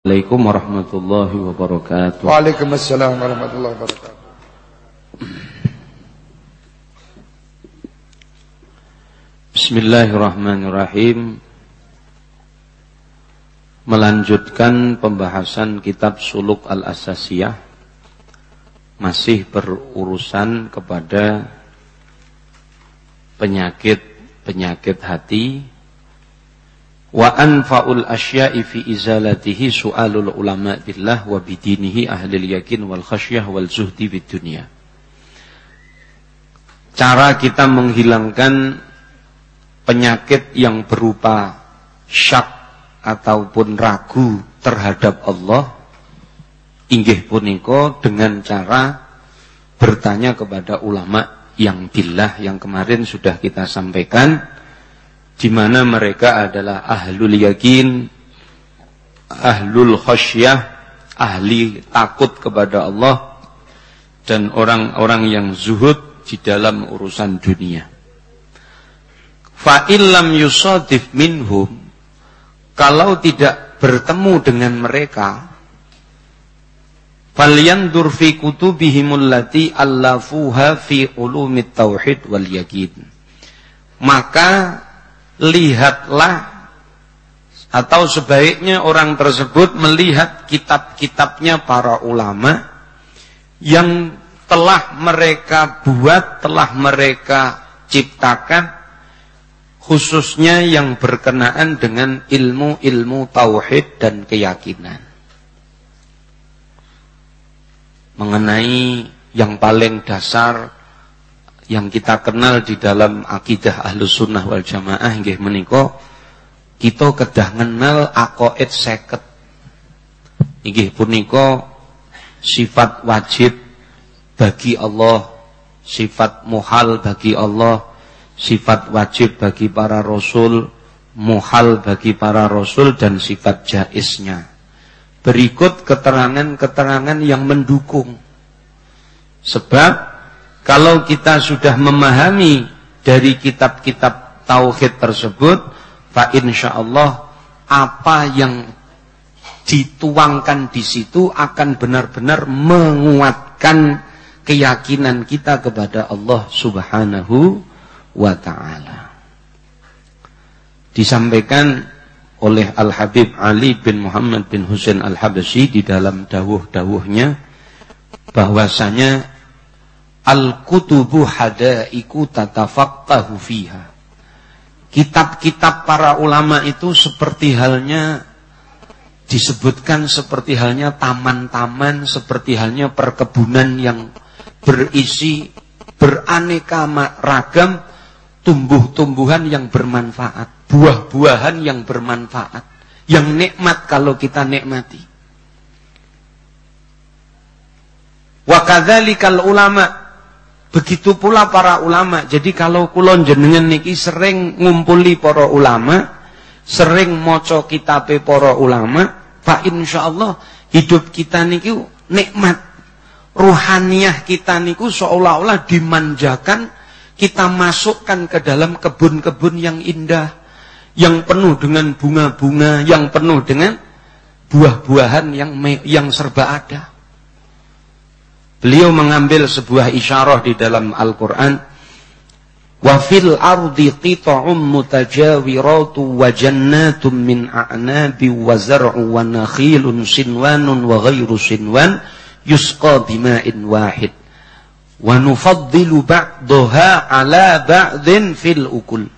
Assalamualaikum warahmatullahi wabarakatuh. Waalaikumsalam warahmatullahi wabarakatuh. Bismillahirrahmanirrahim. Melanjutkan pembahasan kitab Suluk Al-Asasiyah masih berurusan kepada penyakit-penyakit hati Wa anfa'ul asya'i fi izalatihi su'alul ulama billah wa bidinihi ahlil yakin wal khasyah wal zuhdi bid dunia. Cara kita menghilangkan penyakit yang berupa syak ataupun ragu terhadap Allah inggih puniko dengan cara bertanya kepada ulama yang billah yang kemarin sudah kita sampaikan di mana mereka adalah ahlul yakin, ahlul khasyah, ahli takut kepada Allah dan orang-orang yang zuhud di dalam urusan dunia. Fa illam yusadif minhum kalau tidak bertemu dengan mereka falyandur fi kutubihimul lati allafuha fi ulumit tauhid wal yakin maka lihatlah atau sebaiknya orang tersebut melihat kitab-kitabnya para ulama yang telah mereka buat, telah mereka ciptakan khususnya yang berkenaan dengan ilmu-ilmu tauhid dan keyakinan. Mengenai yang paling dasar yang kita kenal di dalam akidah ahlu sunnah wal jamaah nggih menika kita kedah kenal aqaid seket. Inggih punika sifat wajib bagi Allah sifat muhal bagi Allah sifat wajib bagi para rasul muhal bagi para rasul dan sifat jaisnya. Berikut keterangan-keterangan yang mendukung. Sebab kalau kita sudah memahami dari kitab-kitab tauhid tersebut, fa Allah apa yang dituangkan di situ akan benar-benar menguatkan keyakinan kita kepada Allah Subhanahu wa taala. Disampaikan oleh Al-Habib Ali bin Muhammad bin Husain Al-Habasyi di dalam dawuh-dawuhnya bahwasanya Al-kutubu hadaiku tatafaqahu fiha. Kitab-kitab para ulama itu seperti halnya disebutkan seperti halnya taman-taman, seperti halnya perkebunan yang berisi beraneka ragam tumbuh-tumbuhan yang bermanfaat, buah-buahan yang bermanfaat, yang nikmat kalau kita nikmati. Wa kadzalikal ulama Begitu pula para ulama. Jadi kalau kulon jenengan niki sering ngumpuli para ulama, sering moco kitabe para ulama, Pak insya Allah hidup kita niki nikmat. Ruhaniyah kita niku seolah-olah dimanjakan, kita masukkan ke dalam kebun-kebun yang indah, yang penuh dengan bunga-bunga, yang penuh dengan buah-buahan yang yang serba ada. Beliau mengambil sebuah isyarah di dalam Al-Quran. Wa fil ardi qita'um mutajawiratu wa jannatum min a'nabi wa zar'u wa nakhilun sinwanun wa ghairu sinwan yusqa bima'in wahid. Wa nufaddilu ba'daha ala ba'din fil ukul.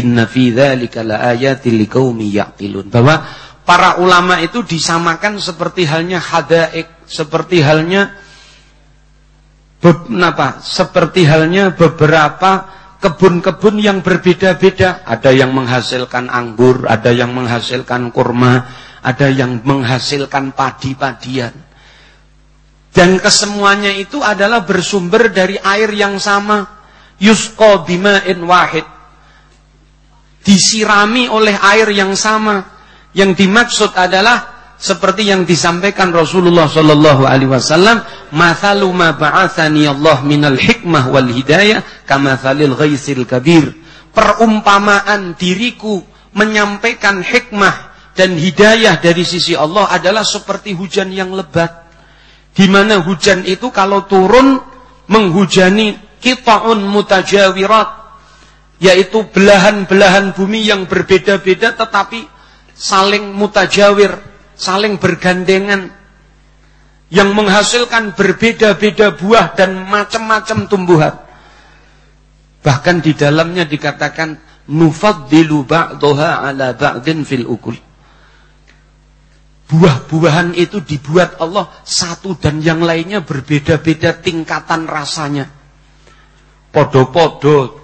Inna fi dhalika la ayatin liqaumi ya'qilun. Bahwa para ulama itu disamakan seperti halnya hadaik, seperti halnya Kenapa? Seperti halnya beberapa kebun-kebun yang berbeda-beda. Ada yang menghasilkan anggur, ada yang menghasilkan kurma, ada yang menghasilkan padi-padian. Dan kesemuanya itu adalah bersumber dari air yang sama. Yusko bima'in wahid. Disirami oleh air yang sama. Yang dimaksud adalah seperti yang disampaikan Rasulullah sallallahu alaihi wasallam, "Mathalu ma ba'athani Allah minal hikmah wal hidayah kamathalil ghaisil kabir." Perumpamaan diriku menyampaikan hikmah, dan hidayah dari sisi Allah adalah seperti hujan yang lebat. Di mana hujan itu kalau turun menghujani kita'un mutajawirat yaitu belahan-belahan bumi yang berbeda-beda tetapi saling mutajawir, saling bergandengan yang menghasilkan berbeda-beda buah dan macam-macam tumbuhan. Bahkan di dalamnya dikatakan nufaddilu ba'daha ala ba'din fil ukul. Buah-buahan itu dibuat Allah satu dan yang lainnya berbeda-beda tingkatan rasanya. Podo-podo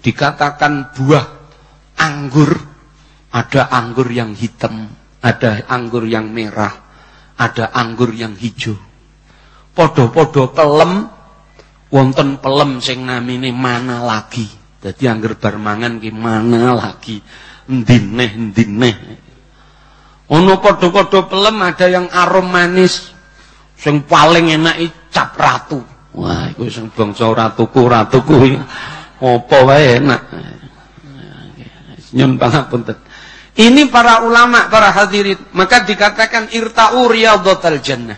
dikatakan buah anggur, ada anggur yang hitam, ada anggur yang merah, ada anggur yang hijau. Podo-podo pelem, wonten pelem sing namine mana lagi. Jadi anggur barmangan ki mana lagi. Ndineh ndineh Ono padha-padha pelem ada yang arom manis. Sing paling enak cap ratu. Wah, iku sing bangsa ratuku, ratuku apa wae enak. Nyun pangapunten. Ini para ulama, para hadirin, maka dikatakan irta'u riyadhatal jannah.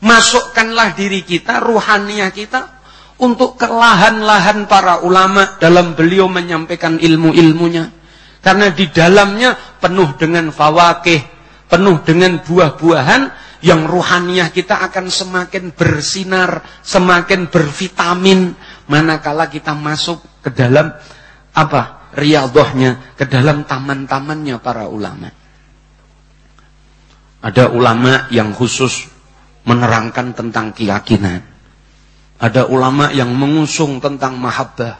Masukkanlah diri kita, ruhaniah kita untuk ke lahan-lahan para ulama dalam beliau menyampaikan ilmu-ilmunya. Karena di dalamnya penuh dengan fawakih, penuh dengan buah-buahan yang ruhaniah kita akan semakin bersinar, semakin bervitamin manakala kita masuk ke dalam apa? Riyadhahnya, ke dalam taman-tamannya para ulama. Ada ulama yang khusus menerangkan tentang keyakinan. Ada ulama yang mengusung tentang mahabbah.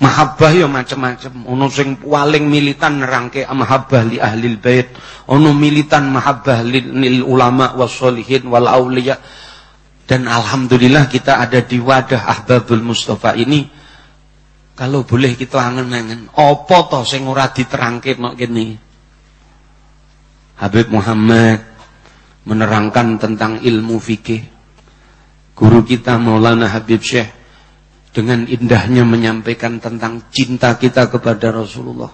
Mahabbah ya macam-macam. Ono sing paling militan nerangke mahabbah li ahli bait. Ono militan mahabbah lil ulama wassolihin wal auliya. Dan alhamdulillah kita ada di wadah Ahbabul Mustafa ini. Kalau boleh kita angen-angen, apa to sing ora diterangke nok kene? Habib Muhammad menerangkan tentang ilmu fikih. Guru kita Maulana Habib Syekh dengan indahnya menyampaikan tentang cinta kita kepada Rasulullah.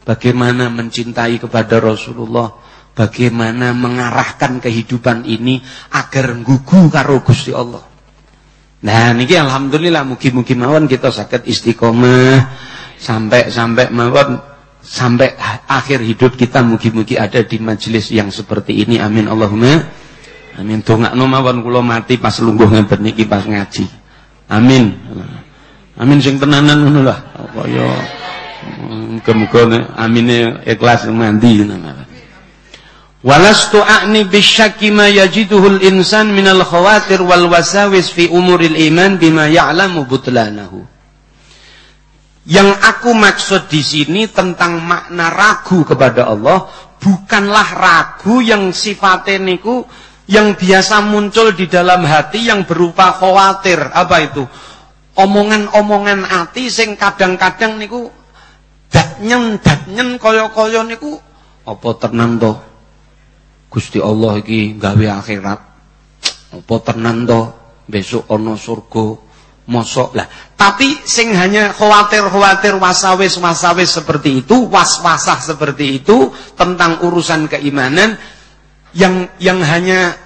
Bagaimana mencintai kepada Rasulullah, bagaimana mengarahkan kehidupan ini agar gugu karo Gusti Allah. Nah, niki alhamdulillah mugi-mugi mawon kita sakit istiqomah sampai sampai mawon sampai akhir hidup kita mugi-mugi ada di majelis yang seperti ini. Amin Allahumma. Amin. Dongakno mawon kula mati pas lungguh ngeten niki pas ngaji. Amin. Amin sing tenanan ngono lah. Kaya muga-muga amine ikhlas mandi Walastu a'ni bisyakki ma yajiduhul insan minal khawatir wal wasawis fi umuril iman bima ya'lamu butlanahu. Yang aku maksud di sini tentang makna ragu kepada Allah bukanlah ragu yang sifatnya niku yang biasa muncul di dalam hati yang berupa khawatir. Apa itu? Omongan-omongan hati sing kadang-kadang niku datnyen datnyen kaya-kaya niku apa tenan to? Gusti Allah iki gawe akhirat. Apa tenan to? Besok ana surga. Mosok lah. Tapi sing hanya khawatir-khawatir wasawis-wasawis seperti itu, was-wasah seperti itu tentang urusan keimanan yang yang hanya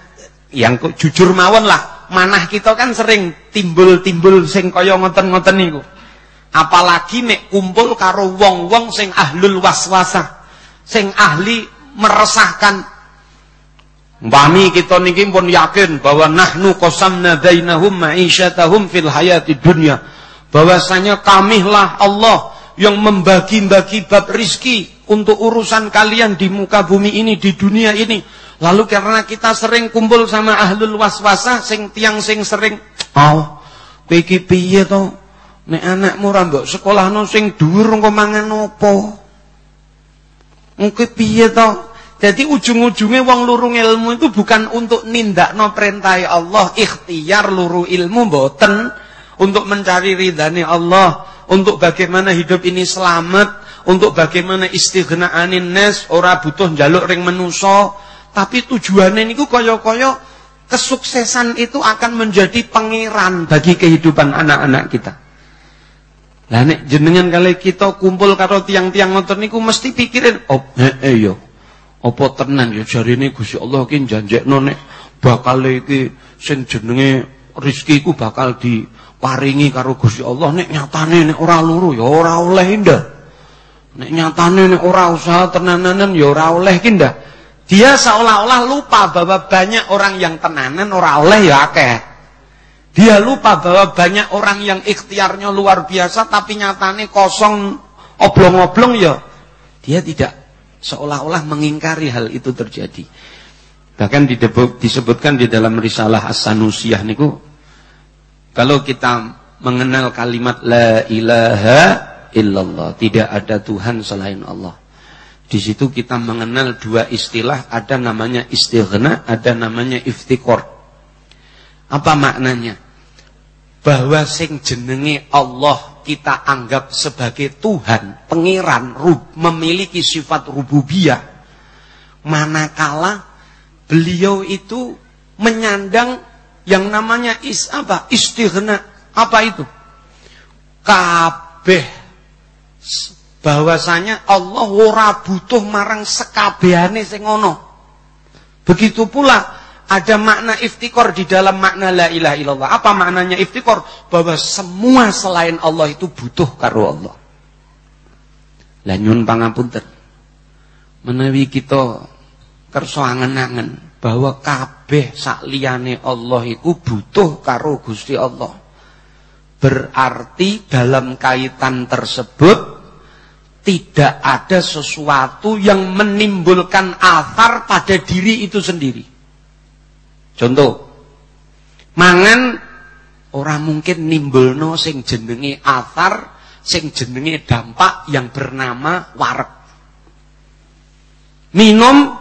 yang jujur mawon lah manah kita kan sering timbul-timbul sing kaya ngoten-ngoten niku apalagi nek kumpul karo wong-wong sing ahlul waswasah sing ahli meresahkan Wami kita niki pun yakin bahwa nahnu qasamna bainahum ma'isyatahum fil hayati dunya. Bahwasanya kamilah Allah yang membagi-bagi bab rizki untuk urusan kalian di muka bumi ini, di dunia ini. Lalu karena kita sering kumpul sama ahlul waswasah sing tiang sing sering oh iki piye to nek anakmu ra mbok sekolahno sing dhuwur engko mangan apa engko piye to jadi ujung-ujungnya wong lurung ilmu itu bukan untuk nindakno perintah Allah ikhtiar luru ilmu boten untuk mencari ridhani Allah untuk bagaimana hidup ini selamat untuk bagaimana istighna'anin nas ora butuh jaluk ring menuso tapi tujuannya ini kaya-kaya kesuksesan itu akan menjadi pangeran bagi kehidupan anak-anak kita. Lah nek jenengan kali kita kumpul karo tiang-tiang ngoten niku mesti pikirin, oh heeh yo. Apa tenan ya jarine Gusti Allah ki janjekno nek bakal iki sing jenenge rezeki ku bakal diparingi karo Gusti Allah nek nyatane nek ora luru ya ora oleh indah. Nek nyatane nek ora usaha tenanan ya ora oleh ki. Dia seolah-olah lupa bahwa banyak orang yang tenanan ora oleh ya akeh. Dia lupa bahwa banyak orang yang ikhtiarnya luar biasa tapi nyatane kosong oblong-oblong ya. Dia tidak seolah-olah mengingkari hal itu terjadi. Bahkan disebutkan di dalam risalah As-Sanusiyah niku kalau kita mengenal kalimat la ilaha illallah, tidak ada Tuhan selain Allah. Di situ kita mengenal dua istilah, ada namanya istighna, ada namanya iftikor. Apa maknanya? bahwa sing jenenge Allah kita anggap sebagai Tuhan, pengiran, rub, memiliki sifat rububiyah. Manakala beliau itu menyandang yang namanya is apa? Istighna. Apa itu? Kabeh bahwasanya Allah ora butuh marang sekabehane sing ana. Begitu pula ada makna iftikor di dalam makna la ilaha illallah. Apa maknanya iftikor? Bahwa semua selain Allah itu butuh karo Allah. Lah nyun pangapunten. Menawi kita kersa angen-angen bahwa kabeh sak liyane Allah iku butuh karo Gusti Allah. Berarti dalam kaitan tersebut tidak ada sesuatu yang menimbulkan athar pada diri itu sendiri. Contoh, mangan orang mungkin nimbulno sing jenenge athar, sing jenenge dampak yang bernama warak. Minum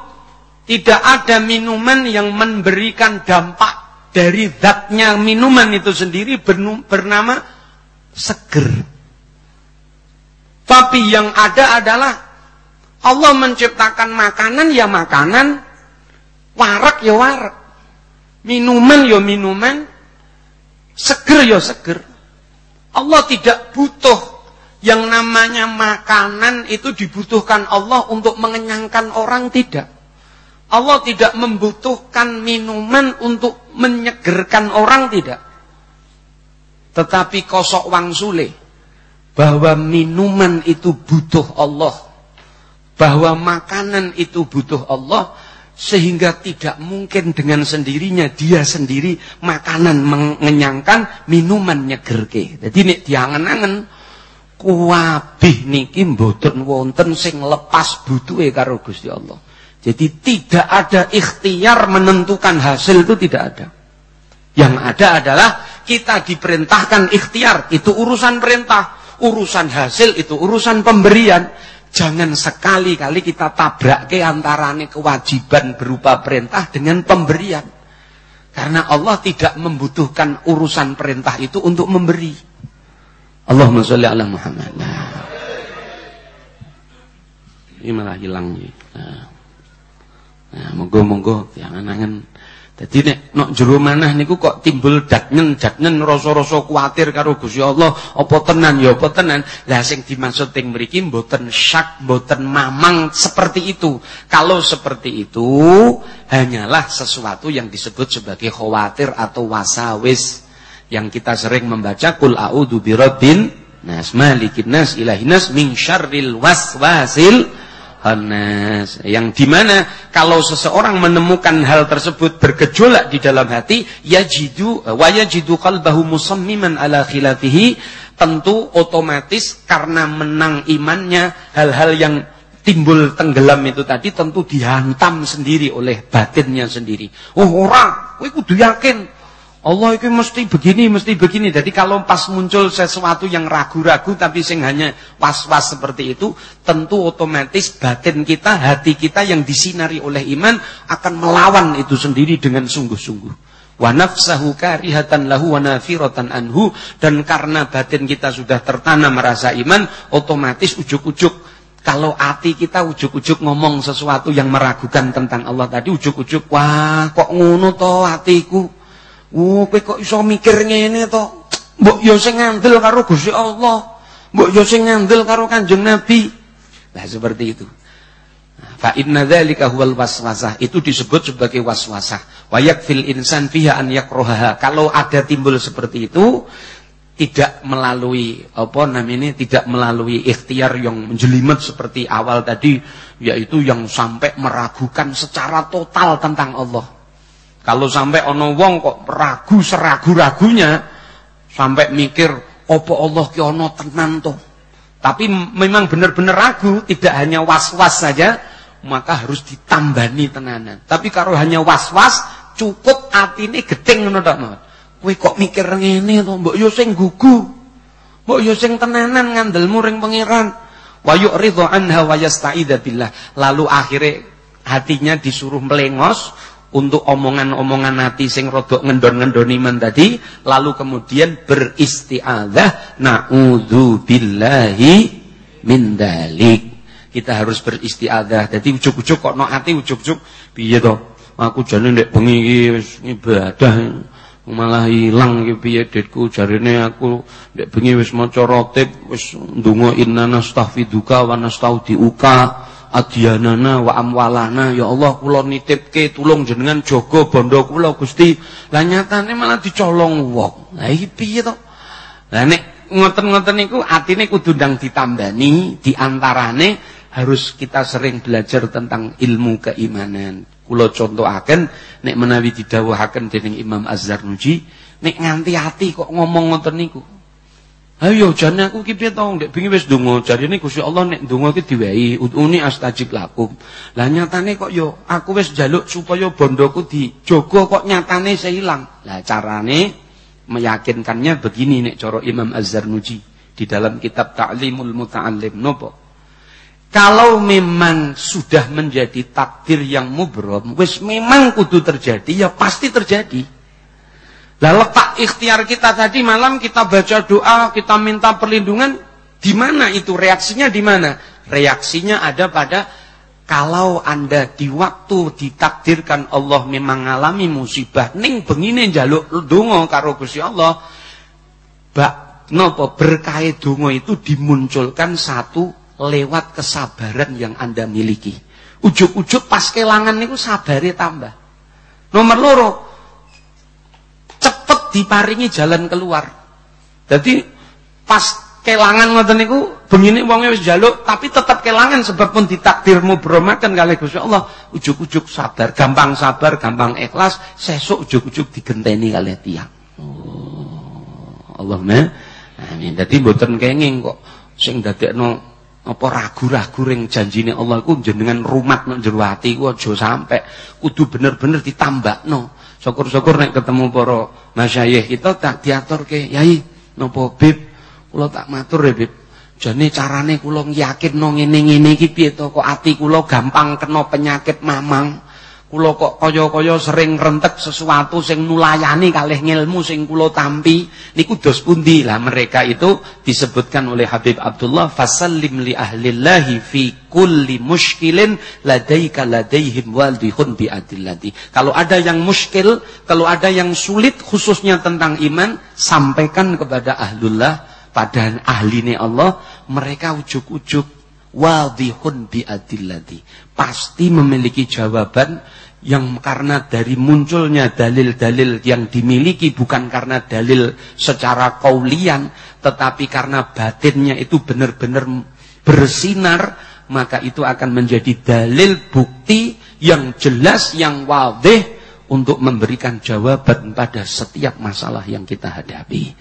tidak ada minuman yang memberikan dampak dari zatnya minuman itu sendiri bernama seger. Tapi yang ada adalah Allah menciptakan makanan ya makanan, warak ya warak. Minuman ya minuman, seger ya seger. Allah tidak butuh yang namanya makanan itu dibutuhkan Allah untuk mengenyangkan orang tidak. Allah tidak membutuhkan minuman untuk menyegerkan orang tidak. Tetapi kosok wang sule bahwa minuman itu butuh Allah, bahwa makanan itu butuh Allah, sehingga tidak mungkin dengan sendirinya dia sendiri makanan mengenyangkan, minuman nyegerke. Jadi nek diangen-angen kuwabih niki mboten wonten sing lepas butuhe karo Gusti Allah. Jadi tidak ada ikhtiar menentukan hasil itu tidak ada. Yang ada adalah kita diperintahkan ikhtiar, itu urusan perintah. Urusan hasil itu urusan pemberian. Jangan sekali-kali kita tabrak ke antarane kewajiban berupa perintah dengan pemberian. Karena Allah tidak membutuhkan urusan perintah itu untuk memberi. Allahumma sholli ala Muhammad. Nah. Ini malah hilang. Nah, nah monggo-monggo jangan angen jadi nek nok jero manah niku kok timbul datnen datnen rasa-rasa kuatir karo Gusti Allah, apa tenan ya apa tenan. Lah sing dimaksud teng mriki mboten syak, mboten mamang seperti itu. Kalau seperti itu hanyalah sesuatu yang disebut sebagai khawatir atau wasawis yang kita sering membaca kul a'udzu birabbin nas malikin nas ilahin nas min syarril waswasil Hanas. Yang di mana kalau seseorang menemukan hal tersebut bergejolak di dalam hati, yajidu wa yajidu qalbahu musammiman ala khilafihi, tentu otomatis karena menang imannya hal-hal yang timbul tenggelam itu tadi tentu dihantam sendiri oleh batinnya sendiri. Oh orang, kowe kudu yakin Allah itu mesti begini, mesti begini. Jadi kalau pas muncul sesuatu yang ragu-ragu tapi sing hanya was-was seperti itu, tentu otomatis batin kita, hati kita yang disinari oleh iman akan melawan itu sendiri dengan sungguh-sungguh. Wa nafsahu karihatan lahu wa anhu dan karena batin kita sudah tertanam merasa iman, otomatis ujuk-ujuk kalau hati kita ujuk-ujuk ngomong sesuatu yang meragukan tentang Allah tadi ujuk-ujuk, wah kok ngono to hatiku? Oh, kowe kok iso mikir ngene to? Mbok yo sing ngandel karo Gusti Allah. Mbok yo sing ngandel karo Kanjeng Nabi. Nah, seperti itu. Fa inna dzalika huwal waswasah. Itu disebut sebagai waswasah. Wa yakfil insan fiha an yakrohaha. Kalau ada timbul seperti itu, tidak melalui apa namanya tidak melalui ikhtiar yang menjelimet seperti awal tadi yaitu yang sampai meragukan secara total tentang Allah. Kalau sampai ono wong kok ragu seragu-ragunya sampai mikir opo Allah ki ono tenan to. Tapi memang benar-benar ragu, tidak hanya was-was saja, maka harus ditambani tenanan. Tapi kalau hanya was-was, cukup atine gedeng ngono tok, Kowe kok mikir ngene to, mbok yo sing gugu. Mbok yo sing tenanan ngandelmu ring pangeran. Wa yu'ridhu anha wa yasta'idza billah. Lalu akhirnya hatinya disuruh melengos untuk omongan-omongan hati sing rodok ngendon-ngendoni man tadi, lalu kemudian beristiadzah na'udzu billahi min dalik. Kita harus beristiadzah. Jadi ujuk-ujuk kok no ati ujuk-ujuk piye to? Aku jane ndek bengi iki ibadah malah ilang iki piye detku jarine aku nek bengi wis maca rotib wis ndonga inna nastaghfiruka wa nastaudiuka adyanana wa amwalana. Ya Allah kula nitipke tulung jenengan jaga bondo kula Gusti. Lah nyatane malah dicolong wong. Lah iki piye to? Lah nek ngoten-ngoten niku atine kudu ndang ditambani diantarane harus kita sering belajar tentang ilmu keimanan. Kula contohaken nek menawi didhawuhaken dening Imam Az-Zarnuji, nek nganti ati kok ngomong ngoten niku. Ayo jane aku ki piye to nek bengi wis donga, jarine Gusti Allah nek donga ki diwehi, uduni astajib lakum. Lah nyatane kok yo aku wis njaluk supaya bondoku dijogo kok nyatane seilang. Lah carane meyakinkannya begini nek cara Imam Az-Zarnuji di dalam kitab Ta'limul Muta'allim nopo? Kalau memang sudah menjadi takdir yang mubrom, wis memang kudu terjadi, ya pasti terjadi. Lah letak ikhtiar kita tadi malam kita baca doa, kita minta perlindungan, di mana itu reaksinya di mana? Reaksinya ada pada kalau Anda di waktu ditakdirkan Allah memang mengalami musibah, ning bengine njaluk donga karo Gusti Allah, bak nopo berkah donga itu dimunculkan satu lewat kesabaran yang Anda miliki. Ujuk-ujuk pas kelangan niku sabare tambah. Nomor loro, diparingi jalan keluar. Jadi pas kelangan ngoten niku bengine wonge wis njaluk tapi tetap kelangan sebab pun ditakdirmu bromaken kali Gusti Allah. Ujuk-ujuk sabar gampang sabar gampang ikhlas sesuk ujuk-ujuk digenteni kali tiang oh, Allahumma amin. Dadi mboten kenging kok sing dadekno apa ragu-ragu ring janjine Allah iku jenengan rumat nang jero ati ku aja sampe kudu bener-bener ditambakno syukur-syukur nek ketemu para masyayikh kita tak diaturke yai napa bib? Kula tak matur ya bib. Jane carane kula yakinno ngene-ngene iki piye to kok ati kula gampang kena penyakit mamang kula kok kaya-kaya sering rentek sesuatu sing nulayani kalih ngilmu sing kula tampi. Niku dos pundi lah mereka itu disebutkan oleh Habib Abdullah fasallim li ahlillahi fi kulli muskilin ladaika ladaihim waldihun bi adillati. Kalau ada yang muskil kalau ada yang sulit khususnya tentang iman sampaikan kepada ahlullah pada ahline Allah mereka ujuk-ujuk wadihun bi adillati pasti memiliki jawaban yang karena dari munculnya dalil-dalil yang dimiliki bukan karena dalil secara kaulian tetapi karena batinnya itu benar-benar bersinar maka itu akan menjadi dalil bukti yang jelas yang wadih untuk memberikan jawaban pada setiap masalah yang kita hadapi.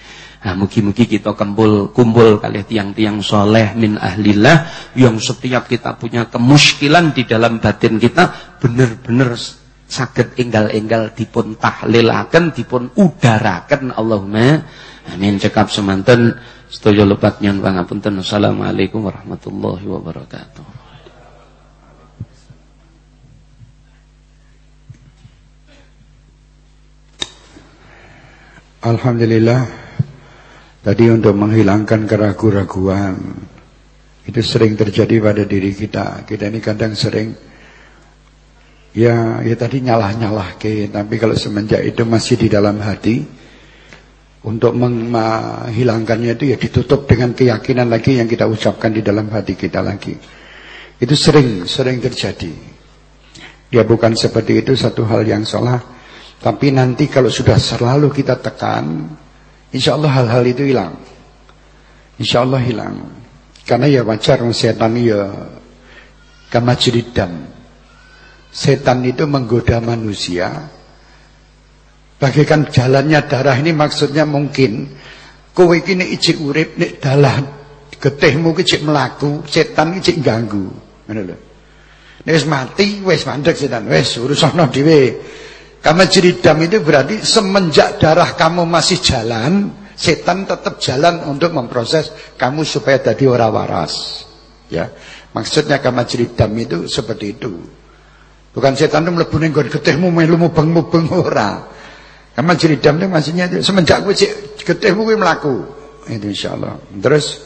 Nah, mugi-mugi kita kumpul kumpul kali tiang-tiang soleh min ahlillah yang setiap kita punya kemuskilan di dalam batin kita benar-benar sakit enggal-enggal dipun tahlilaken dipun udaraken Allahumma amin. Cekap semanten sedaya lepat nyon pangapunten. Assalamualaikum warahmatullahi wabarakatuh. Alhamdulillah Tadi untuk menghilangkan keraguan-raguan Itu sering terjadi pada diri kita Kita ini kadang sering Ya, ya tadi nyalah-nyalah tapi kalau semenjak itu masih di dalam hati, untuk menghilangkannya itu ya ditutup dengan keyakinan lagi yang kita ucapkan di dalam hati kita lagi. Itu sering, sering terjadi. Ya bukan seperti itu satu hal yang salah. Tapi nanti kalau sudah selalu kita tekan, insya Allah hal-hal itu hilang. Insya Allah hilang. Karena ya wajar setan ya kama dan Setan itu menggoda manusia Bagaikan jalannya darah ini maksudnya mungkin kowe iki nek ijik urip nek dalah getihmu mlaku, setan ki cek ganggu. Wis mati wis mandek setan, wis urusana dhewe. Karena jeridam itu berarti semenjak darah kamu masih jalan, setan tetap jalan untuk memproses kamu supaya tadi ora waras. Ya. Maksudnya karena jeridam itu seperti itu. Bukan setan itu mlebu ning getihmu melu mubeng-mubeng ora. Kamal jeridam itu maksudnya itu semenjak gue getih gue melaku. Itu insya Allah. Terus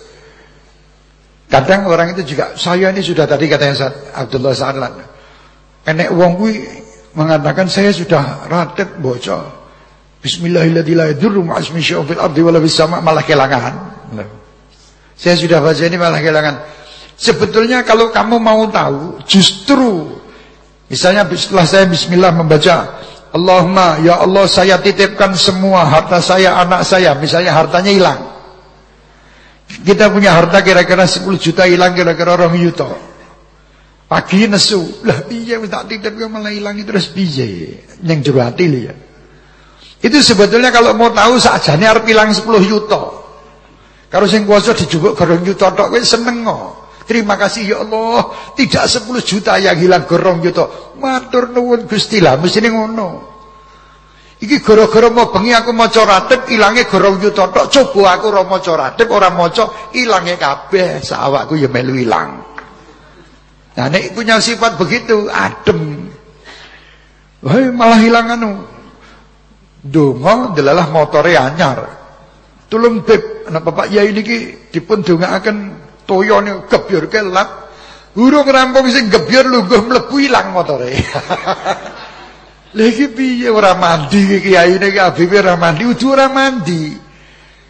kadang orang itu juga saya ini sudah tadi katanya Abdullah Sa'adlan. Enek wong gue mengatakan saya sudah ratet bocor. Bismillahirrahmanirrahim. Ardi wala malah kelangan. Saya sudah baca ini malah kelangan. Sebetulnya kalau kamu mau tahu, justru misalnya setelah saya bismillah membaca Allahumma ya Allah saya titipkan semua harta saya anak saya misalnya hartanya hilang kita punya harta kira-kira 10 juta hilang kira-kira orang juta pagi nesu lah iya tak titip malah hilang terus piye yang jero ya itu sebetulnya kalau mau tahu sakjane arep hilang 10 juta kalau sing kuasa dijupuk gerong juta tok wis seneng kok Terima kasih ya Allah, tidak 10 juta yang hilang gerong juta. Matur nuwun Gusti lah, mesti ngono. Iki gara-gara mau bengi aku maca ratib ilange gerong juta tok. Coba aku ora maca ratib, ora maca ilange kabeh, sawakku ya melu ilang. Nah nek punya sifat begitu, adem. Wah, malah hilang anu. Donga delalah motore anyar. Tulung beb, anak Bapak Yai niki dipun dongaaken toyone gebyur kelap urung rampung sing gebyur lungguh mlebu ilang motore lagi piye ora mandi ki abibe ora mandi udu ora mandi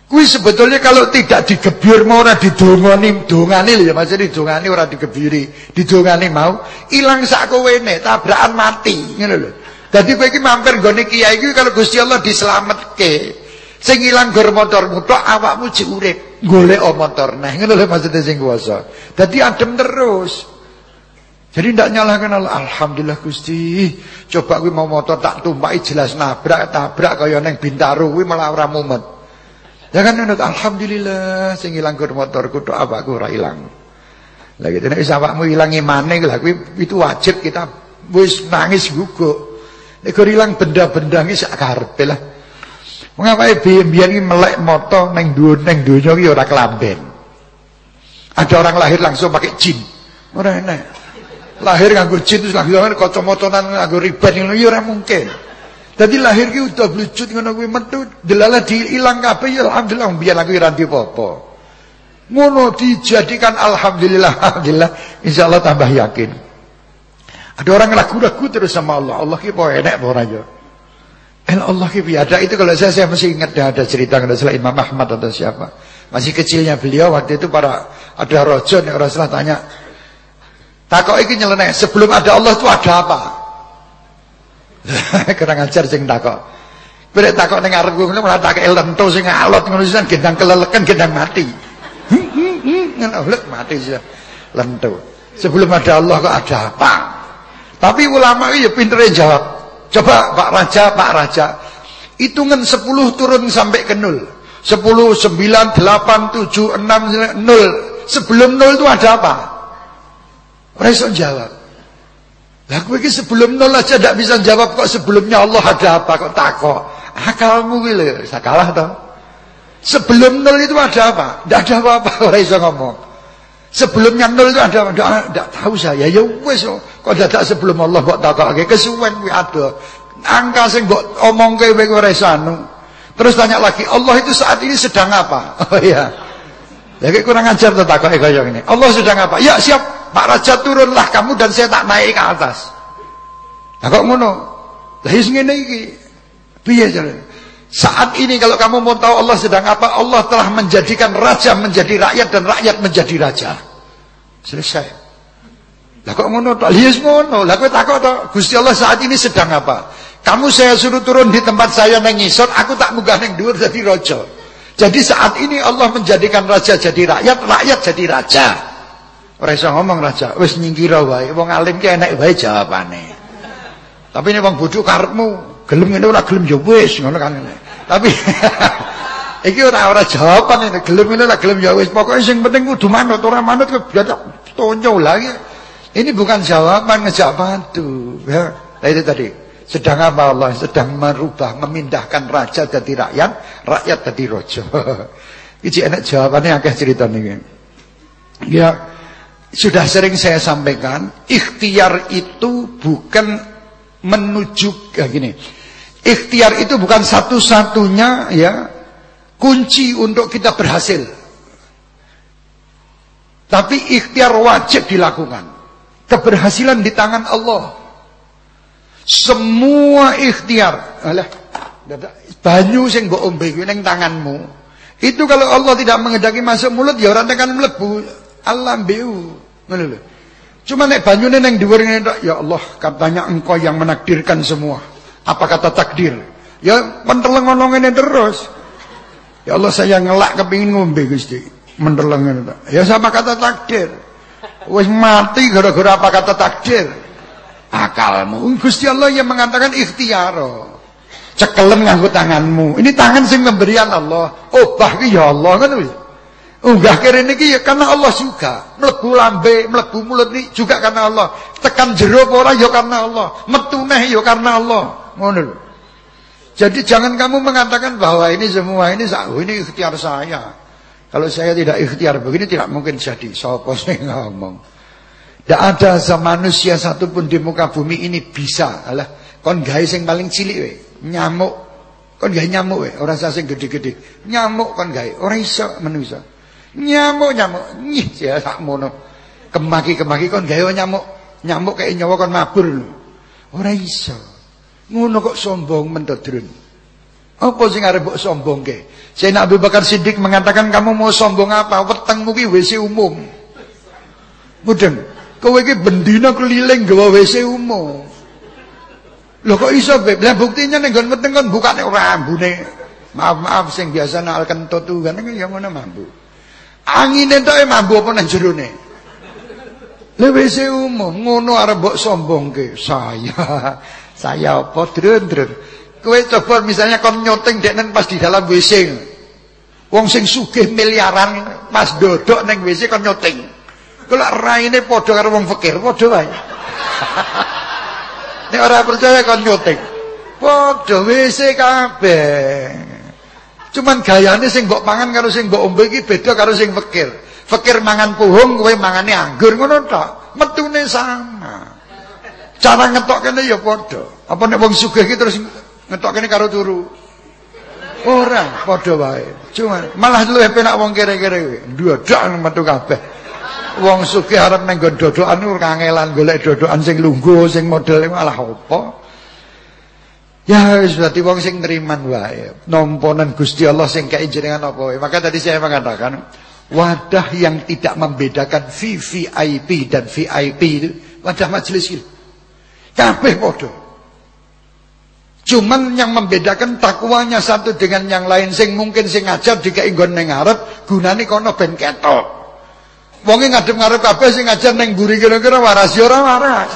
Kuwi sebetulnya kalau tidak digebyur mau ora didongani dongane lho ya maksud didongani ora digebyuri didongani mau ilang sak kowene tabrakan mati ngono lho. Dadi kowe iki mampir gone kiai iki kalau Gusti Allah dislametke sing ilang gor motormu tok awakmu cek urip golek motor. Nah ngono lho maksudnya sing kuwasa dadi adem terus. Jadi ndak nyalahkan Allah. Alhamdulillah Gusti. Coba kuwi mau motor tak tumpaki jelas nabrak tabrak kaya ning Bintaro kuwi malah ora mumet ya kan ngono alhamdulillah sing ilang gor motorku tok awakku ora ilang lah gitu nek awakmu ilang imane lah kuwi itu wajib kita wis nangis guguk nek gor ilang benda-benda iki sak karepe lah Mengapa biyen iki melek moto neng dhuwur neng donya iki ora kelamben. Ada orang lahir langsung pakai jin. Ora enak. Lahir nganggo jin terus langsung kacamatanan nganggo riban ngono ya ora mungkin. Dadi lahir ki udah blucut ngono kuwi metu delala diilang kabeh ya alhamdulillah biyen aku ora apa-apa. Ngono dijadikan alhamdulillah alhamdulillah insyaallah tambah yakin. Ada orang ragu-ragu terus sama Allah. Allah ki apa enak apa ora ya? El Allah ada itu kalau saya saya masih ingat ada cerita kalau salah Imam Ahmad atau siapa. Masih kecilnya beliau waktu itu para ada rojo yang Rasulullah tanya. Takok iki nyeleneh sebelum ada Allah itu ada apa? Kurang ajar sing takok. Berek takok ning arep ngono malah takok lento sing alot ngono sisan gendang keleleken gendang mati. Ngono mati sih. Lento. Sebelum ada Allah kok ada apa? Tapi ulama ya pintere jawab. Coba Pak Raja, Pak Raja. Hitungan 10 turun sampai ke 0. 10, 9, 8, 7, 6, 0. Sebelum 0 itu ada apa? Orang jawab. Lah kowe iki sebelum 0 aja tidak bisa jawab kok sebelumnya Allah ada apa kok takok. Akalmu kuwi lho, kalah toh. Sebelum 0 itu ada apa? Tidak ada apa-apa orang iso ngomong. Sebelumnya 0 itu ada apa? Tidak tahu saya. Ya wis kok. Dadak sebelum Allah kok takokake kesuwen kuwi ada. Angka sing mbok omongke kowe ora anu. Terus tanya lagi, Allah itu saat ini sedang apa? Oh iya. Ya kurang ajar tuh takoke kaya ngene. Allah sedang apa? Ya siap, Pak Raja turunlah kamu dan saya tak naik ke atas. Lah kok ngono? Lah wis ngene iki. Piye? Saat ini kalau kamu mau tahu Allah sedang apa, Allah telah menjadikan raja menjadi rakyat dan rakyat menjadi raja. Selesai. Lah kok ngono tok? Lies ngono. Lah kowe takok tok, Gusti Allah saat ini sedang apa? Kamu saya suruh turun di tempat saya nang ngisor, aku tak munggah ning dhuwur jadi raja. Jadi saat ini Allah menjadikan raja jadi rakyat, rakyat jadi raja. Ora iso ngomong raja, wis nyingkira wae. Wong alim ki enek wae jawabane. Tapi ini wong bodho karepmu, gelem ngene ora gelem ya wis ngono kan. Tapi iki ora ora jawaban ini gelem ini ora gelem ya wis pokoke sing penting kudu manut ora manut kok tonyo lagi. Ini bukan jawaban ngejak batu ya. Nah, itu tadi. Sedang apa Allah? Sedang merubah, memindahkan raja jadi rakyat, rakyat jadi rojo. Iki enak jawabannya akeh cerita nih. Ya, sudah sering saya sampaikan, ikhtiar itu bukan menuju kayak gini. Ikhtiar itu bukan satu-satunya ya kunci untuk kita berhasil. Tapi ikhtiar wajib dilakukan. Keberhasilan di tangan Allah. Semua ikhtiar, alah, banyu sing mbok ombe kuwi tanganmu. Itu kalau Allah tidak mengendaki masuk mulut ya ora tekan mlebu alambeu. Ngono lho. Cuma nek banyune ning dhuwur ngene ya Allah, katanya engkau yang menakdirkan semua. Apa kata takdir? Ya menteleng ngono ngene terus. Ya Allah saya ngelak kepingin ngombe Gusti. Menteleng ngene Ya sama kata takdir. Wis mati gara-gara apa kata takdir? Akalmu. Gusti Allah yang mengatakan ikhtiar. Cekelem nganggo tanganmu. Ini tangan sing pemberian Allah. Obah ki ya Allah kan wis. Unggah niki ya karena Allah juga. Mlebu lambe, mlebu mulut ini juga karena Allah. Tekan jero ora ya karena Allah. Metu neh ya karena Allah. Ngono. Jadi jangan kamu mengatakan bahwa ini semua ini oh, ini ikhtiar saya. Kalau saya tidak ikhtiar begini tidak mungkin jadi. Sopo sing ngomong. Tidak ada manusia satupun di muka bumi ini bisa. Alah, kon gawe sing paling cilik we. Nyamuk. Kon gawe nyamuk we, ora sing gede-gede. Nyamuk kon gawe, ora iso manusia. Nyamuk nyamuk. Nyih ya sakmono. Kemaki-kemaki kon gawe nyamuk. Nyamuk kayak nyawa kon mabur lho. Ora iso. Ngono kok sombong mendodrun. Apa sing arep mbok sombongke? Sayyidina Abu Bakar Siddiq mengatakan kamu mau sombong apa? Wetengmu ki WC umum. Mudeng. Kowe iki bendina keliling gawa WC umum. Lho kok iso, Beb? Lah buktinya ning nggon weteng kon bukane ora. Maaf-maaf sing biasa nak kentut tuh kan ya ngono mambu. Angine tok e mambu apa nang jerone? Lha WC umum ngono arep mbok sombongke. Saya saya apa drun-drun. Kowe coba misalnya kon nyoteng deknen pas di dalam WC. Wong sing sugih miliaran pas dodok ning WC kon nyoteng. Kalau raine padha karo wong fakir, padha wae. Nek ora percaya kon nyoteng. Padha WC kabeh. Cuman gayane sing mbok pangan karo sing mbok ombe iki beda karo sing fakir. Fakir mangan puhung, kowe mangane anggur ngono tok. Metune sama. Cara ngetok kene ya padha. Apa nek wong sugih iki terus ngetok kene karo turu? Ora, padha wae. Cuma malah luwih penak wong kere-kere kuwi. Ndodok metu kabeh. Wong sugih arep nang nggon dodokan ora kangelan golek dodokan sing lungguh, sing model malah apa? Ya wis berarti wong sing neriman wae. Nomponan Gusti Allah sing kei jenengan apa. Maka tadi saya mengatakan wadah yang tidak membedakan VVIP dan VIP itu wadah majelis ilmu. Kabeh padha. Cuman yang membedakan takwanya satu dengan yang lain sing mungkin sing ngajar dikai nggon ning ngarep gunane kono ben ketok. Wonge ngadep ngarep kabeh sing ngajar ning mburi kira-kira waras ya ora waras.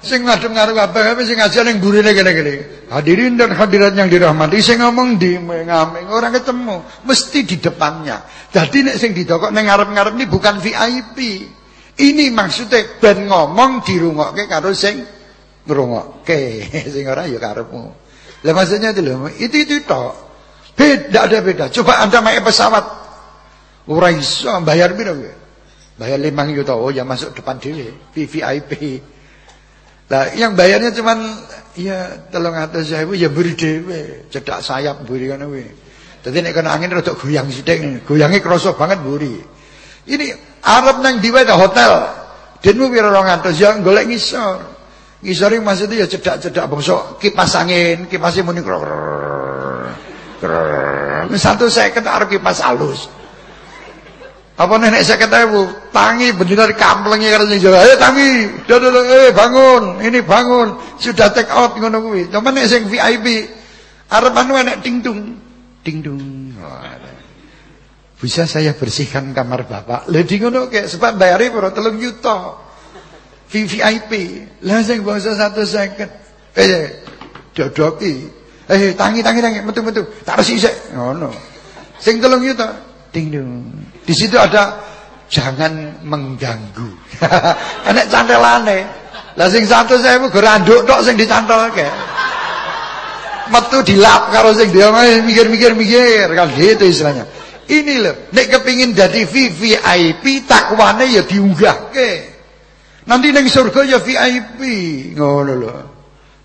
Sing ngadep ngarep kabeh sing ngajar ning burine kene-kene. Hadirin dan hadirat yang dirahmati sing ngomong di ngaming orang ketemu mesti di depannya. Jadi nek sing didokok ning ngarep-ngarep ini bukan VIP. Ini maksudnya ben ngomong dirungokke karo sing ngrungokke. Sing ora ya karepmu. Lah maksudnya itu loh, itu itu tok. Beda ada beda. Coba Anda naik pesawat. Ora iso bayar piro? Bayar 5 juta. Oh ya masuk depan dhewe, VVIP. Lah yang bayarnya cuman ya 300.000 ya beri dhewe, cedak sayap buri ngono kuwi. Dadi nek kena angin rada goyang sithik, goyange krasa banget buri. Ini Arab nang diwe hotel. Denmu pira 200 ya golek ngisor. Ngisor iki maksudnya ya cedak-cedak bangsa kipas angin, kipase muni kror. Satu seket arep kipas halus. Apa nenek saya kata ibu, tangi benar kamplengi karo sing Jawa. Eh tangi, dodo eh bangun, ini bangun. Sudah take out ngono kuwi. Cuma nek sing VIP arep anu enek ting dung. Ting dung. Bisa saya bersihkan kamar Bapak? Lah di ngono kayak sebab bayare piro 3 juta. VIP. Lah sing bangsa 150. Eh dodoki. Eh tangi tangi tangi metu-metu. Tak resik sik. Ngono. Sing 3 juta. Ding dong. Di situ ada jangan mengganggu. Enek cantelane. Lah sing satu saya mau geranduk tok sing dicantolke. Metu dilap karo sing dia mikir-mikir mikir kan gitu istilahnya. Ini loh, nek kepingin jadi VVIP takwane ya diunggahke. Nanti neng surga ya VIP ngono lho.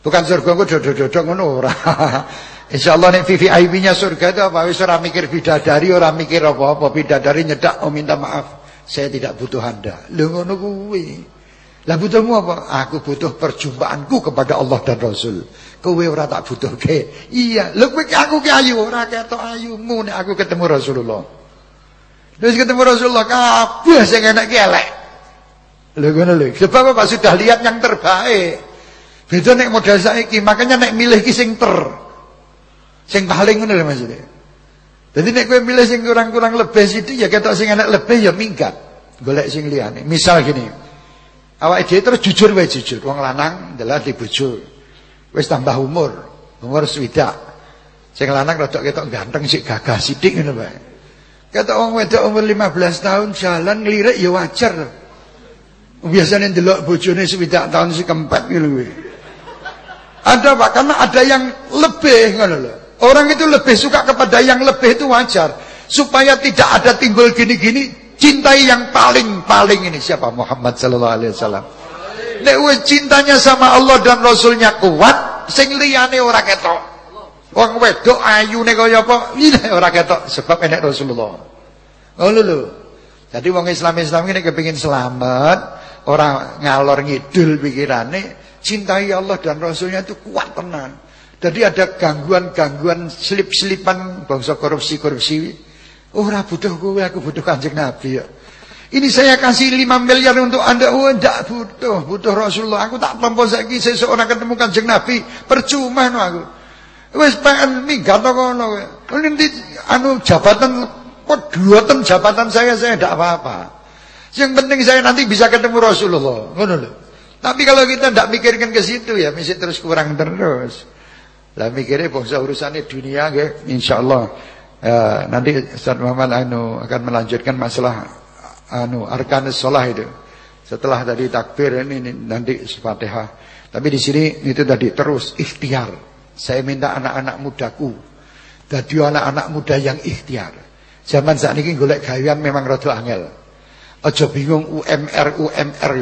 Bukan surga kok dodo-dodo ngono ora. Insyaallah nek VVIP-nya surga itu apa wis ora mikir bidadari, ora mikir apa-apa, bidadari nyedak oh minta maaf. Saya tidak butuh Anda. Lho ngono kuwi. Lah butuhmu apa? Aku butuh perjumpaanku kepada Allah dan Rasul. Kowe ora tak butuhke. Iya, lho aku ki ayu ora ketok ayumu nek aku ketemu Rasulullah. Terus ketemu Rasulullah kabeh sing enak ki elek. Lho ngono lho. Sebab apa sudah lihat yang terbaik. Beda nek modal saiki, makanya nek milih ki sing ter. Sing paling ngono lho maksudnya. Jadi nek kowe milih sing kurang-kurang lebih situ ya ketok sing enak lebih ya minggat. Golek sing liyane. Misal gini. Awak dhewe terus jujur wae jujur. Wong lanang adalah dibojo. Wis tambah umur, umur swidak. Sing lanang rada ketok ganteng sik gagah sithik ngono bae. Ketok wong wedok umur 15 tahun jalan ngelirik ya wajar. Biasanya ndelok bojone swidak tahun sik kempet ngono. Ada Pak, karena ada yang lebih ngono lho. Orang itu lebih suka kepada yang lebih itu wajar. Supaya tidak ada timbul gini-gini, cintai yang paling-paling ini siapa? Muhammad sallallahu alaihi wasallam. Nek cintanya sama Allah dan Rasulnya kuat, sing liyane ora ketok. Wong wedok ayune kaya apa? Ini ora ketok sebab enek Rasulullah. Ngono lho. Jadi wong Islam-Islam ini kepingin selamat, orang ngalor ngidul pikirane, cintai Allah dan Rasulnya itu kuat tenan. Jadi ada gangguan-gangguan selip-selipan bangsa korupsi-korupsi. Oh, ora butuh gue, aku butuh kanjeng Nabi ya. Ini saya kasih 5 miliar untuk anda. Oh, enggak butuh. Butuh Rasulullah. Aku tak tampa saiki seseorang ketemu kanjeng Nabi. Percuma no aku. Wes pengen minggat to kono. Nanti anu jabatan kok duoten jabatan saya saya tidak apa-apa. Yang penting saya nanti bisa ketemu Rasulullah. Ngono. Tapi kalau kita tidak mikirkan ke situ ya mesti terus kurang terus. Lah mikirnya bangsa urusannya dunia ya, insyaallah ya, nanti Ustaz Muhammad anu akan melanjutkan masalah anu arkan sholah itu. Setelah tadi takbir ini, nanti Fatihah. Tapi di sini itu tadi terus ikhtiar. Saya minta anak-anak mudaku Tadi anak-anak muda yang ikhtiar. Zaman saat ini golek gawean memang rada angel. Aja bingung UMR UMR.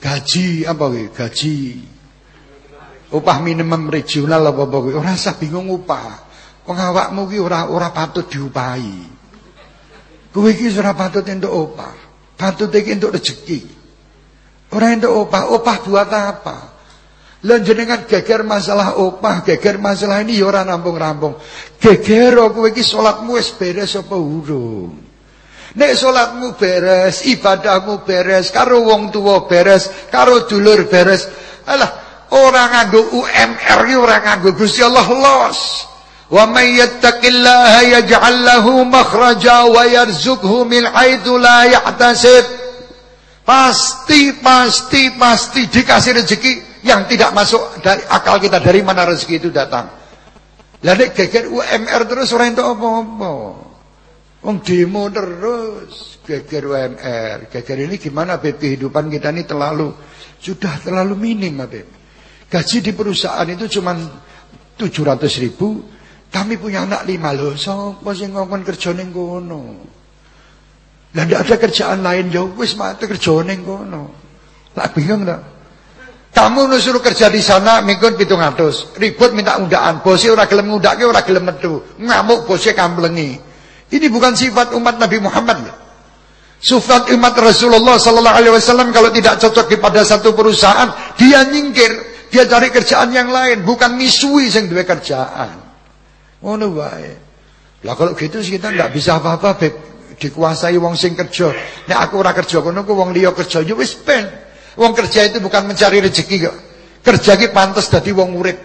Gaji apa? Gaji upah minimum regional apa apa kuwi ora usah bingung upah. Wong awakmu ki ora ora patut diupahi. Kowe iki ora patut entuk upah. Patut iki entuk rezeki. Ora entuk upah, upah buat apa? Lan jenengan geger masalah upah, geger masalah ini ya ora rampung-rampung. Geger kowe iki salatmu wis beres apa urung? Nek salatmu beres, ibadahmu beres, karo wong tuwa beres, karo dulur beres. Alah, Orang nganggo UMR ki ora nganggo Gusti Allah los. Wa may yattaqillaha yaj'al lahu makhraja wa yarzuqhu min haitsu la yahtasib. Pasti pasti pasti dikasih rezeki yang tidak masuk dari akal kita dari mana rezeki itu datang. Lah nek geger UMR terus ora entuk apa-apa. Wong demo terus geger UMR. Geger ini gimana Beb kehidupan kita ini terlalu sudah terlalu minim Beb. Gaji di perusahaan itu cuma 700 ribu. Kami punya anak lima loh. Sapa sing ngomong kerja ning kono? Lah ndak ada kerjaan lain ya wis mate kerja ning kono. Lah bingung tak? Kamu suruh kerja di sana minggu 700. Ribut minta undaan. Bosnya ora gelem ngundake ora gelem metu. Ngamuk bosnya kamplengi. Ini bukan sifat umat Nabi Muhammad. Sifat umat Rasulullah sallallahu alaihi wasallam kalau tidak cocok pada satu perusahaan, dia nyingkir. Dia cari kerjaan yang lain, bukan misui sing duwe kerjaan. Ngono wae. Lah kalau gitu sih kita nggak bisa apa-apa, Beb. Dikuasai wong sing kerja. Nek aku ora kerja kono ku wong liya kerja ya wis ben. Wong kerja itu bukan mencari rezeki kok. Kerja ki pantes dadi wong urip.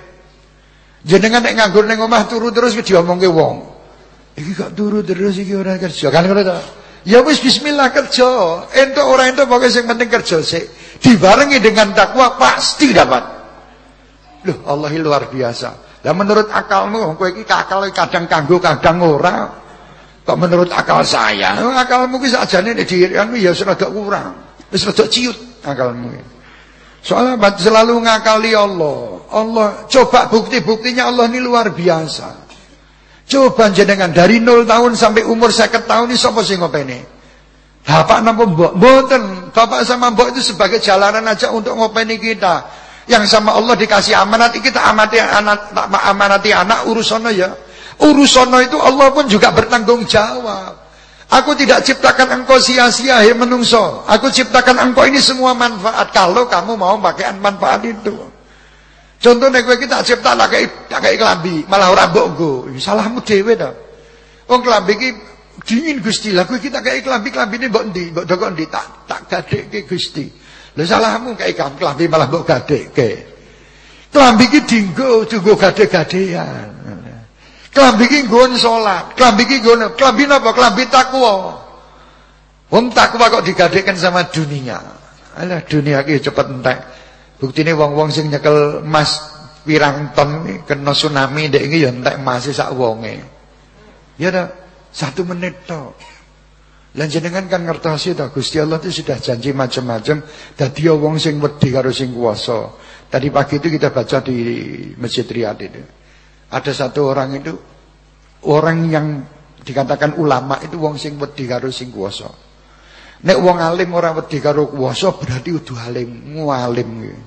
Jenengan nek nganggur ning omah turu terus diomongke wong. Iki kok turu terus iki ora kerja. Kan ngono to. Ya wis bismillah kerja. Entuk ora entuk pokoke sing penting kerja sik. Dibarengi dengan takwa pasti dapat. Loh, Allah luar biasa. Lah menurut akalmu kowe iki akal kadang kanggo kadang ora. Kok menurut akal saya, akalmu ki sakjane nek diiranu ya serada kurang. Wis rada ciut akalmu. Soalnya selalu ngakali Allah. Allah coba bukti-buktinya Allah ini luar biasa. Coba jenengan dari 0 tahun sampai umur 50 tahun ini sapa sing ngopeni? Bapak napa mbok? Mboten. Bapak sama mbok itu sebagai jalanan aja untuk ngopeni kita. Yang sama Allah dikasih amanat kita amati anak amanati anak urusono ya. Urusono itu Allah pun juga bertanggung jawab. Aku tidak ciptakan engkau sia-sia hei menungso. Aku ciptakan engkau ini semua manfaat kalau kamu mau pakai manfaat itu. Contohnya gue kita cipta lah kayak kayak kelambi, malah orang bokgo. Salahmu dewe dah. Oh kelambi ki dingin gusti lah. Gue kita kayak kelambi kelambi ini bok di, bok dokon di tak tak gade ke gusti. Lalu salahmu kayak kamu kelambi malah bok gade ke. Kelambi ki dinggo tunggu gade gadean. Kelambi ki nggon salat, kelambi ki nggon kelambi napa? Kelambi takwa. Wong takwa kok digadekan sama dunia. Alah dunia ki cepet entek. Buktine wong-wong sing nyekel emas pirang ton kena tsunami ndek iki ya entek emas sak wonge. Ya dah, satu menit to. Lan jenengan kan ngertosi to Gusti Allah itu sudah janji macam-macam dadi wong sing wedi karo sing kuwasa. Tadi pagi itu kita baca di Masjid Riyadh itu. Ada satu orang itu orang yang dikatakan ulama itu wong sing wedi karo sing kuwasa. Nek wong alim ora wedi karo kuwasa berarti udah alim, ngalim gitu.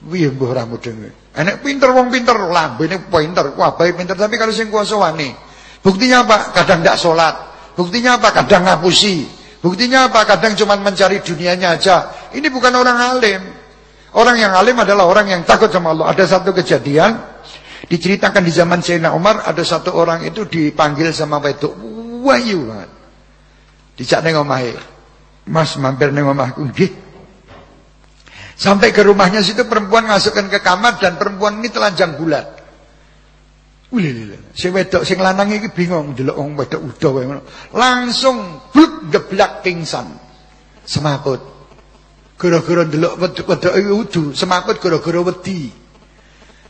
Piye mbah ora mudeng. Enek pinter wong pinter, lambene pinter, kuwabahe pinter tapi kalau sing kuwasa wani. Buktinya apa? Kadang ndak salat. Buktinya apa? Kadang ngapusi. Buktinya apa? Kadang cuma mencari dunianya aja. Ini bukan orang alim. Orang yang alim adalah orang yang takut sama Allah. Ada satu kejadian diceritakan di zaman Sayyidina Umar ada satu orang itu dipanggil sama wedok wahyu banget. Dijak ning omahe. Mas mampir ning omahku nggih. Sampai ke rumahnya situ perempuan masukkan ke kamar dan perempuan ini telanjang bulat. Ulilila. Si wedok sing lanang iki bingung delok wong wedok udah wae Langsung bluk geblak pingsan. Semaput. Gara-gara delok wedok iki udu, semaput gara-gara wedi.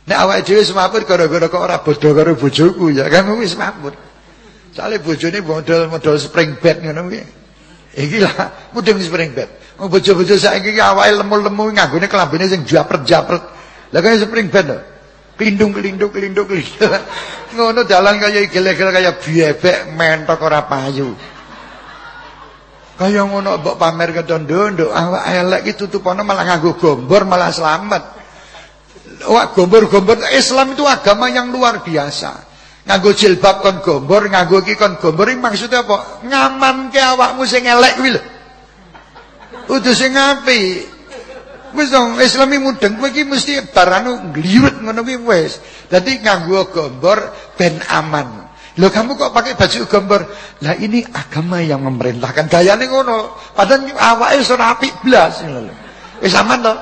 Nek awake dhewe semaput gara-gara kok ora bodoh karo bojoku ya kan wis semaput. Soale bojone modal-modal spring bed ngono kuwi. Iki lah mudeng spring bed. Bojo-bojo saiki iki awake lemu-lemu nganggone kelambine sing japret-japret. Lah kaya spring bed to. Kelindung kelindung kelindung kelindung. Ngono dalan kaya igel-igel kaya bebek mentok ora payu. Kaya ngono mbok pamer ke ndondok awak elek iki tutupane malah nganggo gombor malah selamat. Wah gombor-gombor Islam itu agama yang luar biasa. Nganggo jilbab kon gombor, nganggo iki kon gombor iki maksudnya apa? Ngamanke awakmu sing elek kuwi lho. Udah sing apik. Wis dong Islami mudeng kowe iki mesti baranu ngliwet ngono kuwi wis. Dadi nganggo gombor ben aman. Loh kamu kok pakai baju gombor? Lah ini agama yang memerintahkan gayane ngono. Padahal awake ora apik blas ngono Wis aman to?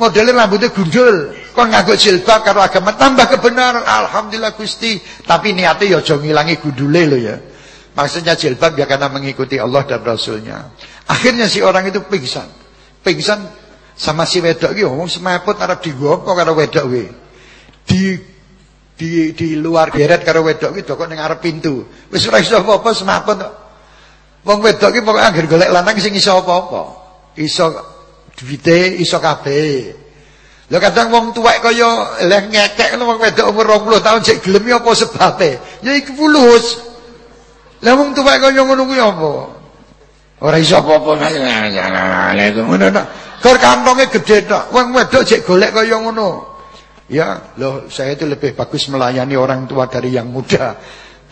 Modelnya rambutnya gundul. Kok nganggo jilbab karo agama tambah kebenaran. Alhamdulillah Gusti. Tapi niatnya ya aja ngilangi gundule lho ya. Maksudnya jilbab ya karena mengikuti Allah dan Rasulnya. Akhirnya si orang itu pingsan. Pingsan sama si wedok iki wong semaput arep digopo karo wedok kuwi. Di di di luar geret karo wedok iki kok ning arep pintu. Wis ora iso apa-apa semaput kok. Wong wedok iki pokoke anggere golek lanang sing iso apa-apa. Iso duwite, iso kabeh. Lha kadang wong tuwek kaya leh ngekek wong wedok umur 20 tahun sik gelem apa sebabe? Ya iku fulus. Lah wong tuwek kaya ngono kuwi apa? Ora iso apa-apa Assalamualaikum ngono. Gor kantonge gedhe tok. Wong wedok jek golek kaya ngono. Ya, loh saya itu lebih bagus melayani orang tua dari yang muda.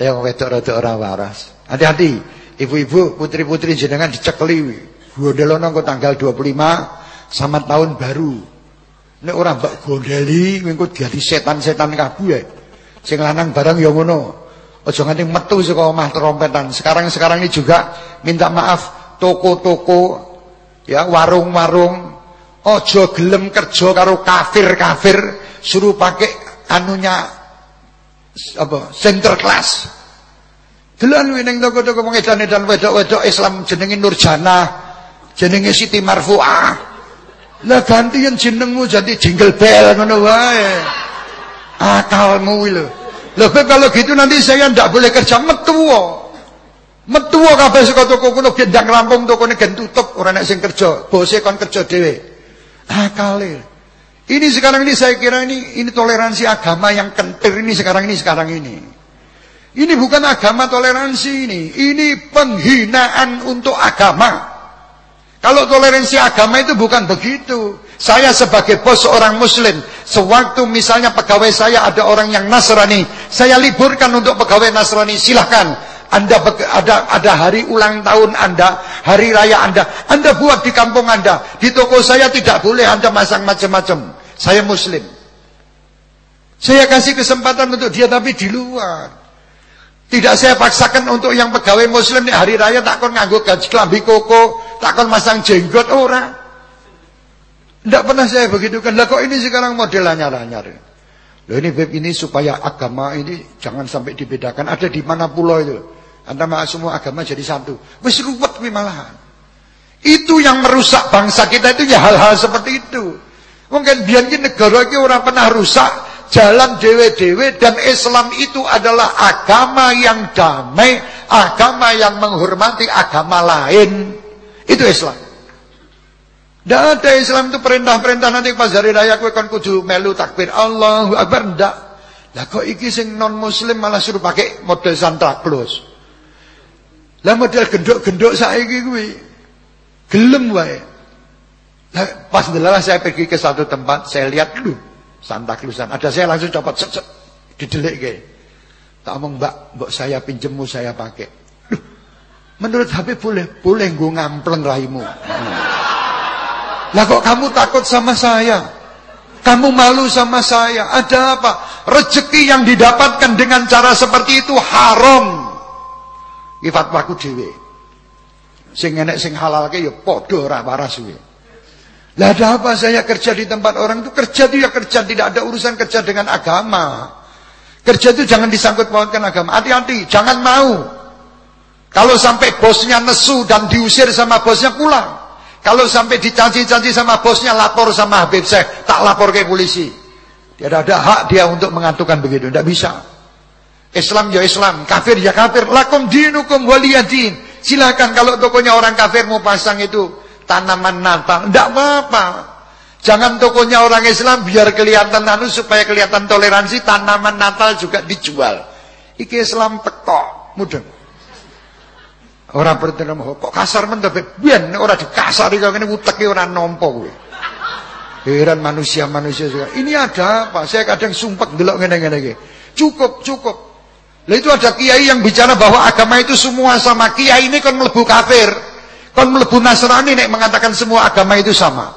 Yang wedok rada ora waras. Hati-hati. Ibu-ibu, putri-putri jenengan dicekeli. Gondelono kok tanggal 25 sama tahun baru. Nek ora mbak gondeli engko dadi setan-setan kabeh. Sing lanang barang ya ngono. Aja nganti metu saka omah trompetan. Sekarang-sekarang ini juga minta maaf toko-toko ya warung-warung aja gelem kerja karo kafir-kafir suruh pakai anunya apa center class Delan ning toko-toko pengedan-edan wedok-wedok Islam jenenge Nurjana, jenenge Siti Marfuah. Lah gantian jenengmu jadi jingle bell ngono wae. Akalmu lho. Loh kalau gitu nanti saya ndak boleh kerja metu. Metu kabeh saka toko kuno gendang rampung tokone gen tutup ora nek sing kerja, bose kon kerja dhewe. Akale. Ini sekarang ini saya kira ini ini toleransi agama yang kentir ini sekarang ini sekarang ini. Ini bukan agama toleransi ini. Ini penghinaan untuk agama. Kalau toleransi agama itu bukan begitu. Saya sebagai bos seorang muslim. Sewaktu misalnya pegawai saya ada orang yang Nasrani. Saya liburkan untuk pegawai Nasrani. Silahkan. Anda ada ada hari ulang tahun Anda, hari raya Anda, Anda buat di kampung Anda. Di toko saya tidak boleh Anda masang macam-macam. Saya muslim. Saya kasih kesempatan untuk dia tapi di luar. Tidak saya paksakan untuk yang pegawai muslim nih hari raya takkan nganggo gaji kelambi koko, takkan masang jenggot orang. Tidak pernah saya begitu kan. Lah kok ini sekarang model anyar-anyar. Loh ini beb ini supaya agama ini jangan sampai dibedakan. Ada di mana pulau itu. Antara semua agama jadi satu. Wis ruwet kuwi malahan. Itu yang merusak bangsa kita itu ya hal-hal seperti itu. Mungkin biar negara ini orang pernah rusak jalan dewe-dewe dan Islam itu adalah agama yang damai, agama yang menghormati agama lain. Itu Islam. Tidak ada Islam itu perintah-perintah nanti pas hari raya kowe kon kudu melu takbir Allahu Akbar ndak. Lah kok iki sing non muslim malah suruh pakai model Santa Claus. Lah model gendok-gendok saiki kuwi gelem wae. Lah pas ndelala saya pergi ke satu tempat, saya lihat dulu Santa Clausan. Ada saya langsung copot set set didelik ke. Tak omong mbak, mbak saya pinjemmu saya pakai. Duh, menurut HP boleh, boleh gue ngampleng raimu. Hmm. Lah kok kamu takut sama saya? Kamu malu sama saya? Ada apa? Rezeki yang didapatkan dengan cara seperti itu haram. Ifat waku dewe. Sing enek sing halal ke ya padha ora waras kuwi. Lah ada apa saya kerja di tempat orang itu kerja itu ya kerja tidak ada urusan kerja dengan agama. Kerja itu jangan disangkut pautkan agama. Hati-hati, jangan mau. Kalau sampai bosnya nesu dan diusir sama bosnya pulang. Kalau sampai dicaci-caci sama bosnya lapor sama Habib Syekh, tak lapor ke polisi. Tidak ada hak dia untuk mengaturkan begitu, tidak bisa. Islam ya Islam, kafir ya kafir. Lakum dinukum waliyadin. Silakan kalau tokonya orang kafir mau pasang itu tanaman Natal. Tidak apa-apa. Jangan tokonya orang Islam biar kelihatan anu supaya kelihatan toleransi tanaman Natal juga dijual. Iki Islam teko, mudeng. Orang bertenang kok kasar men tapi biyen ora dikasari kok ngene uteke ora nampa kowe. Heran manusia-manusia juga. Ini ada apa? Saya kadang sumpek delok ngene-ngene. Cukup, cukup. Lah itu ada kiai yang bicara bahwa agama itu semua sama. Kiai ini kan mlebu kafir. Kon melebu Nasrani nek mengatakan semua agama itu sama.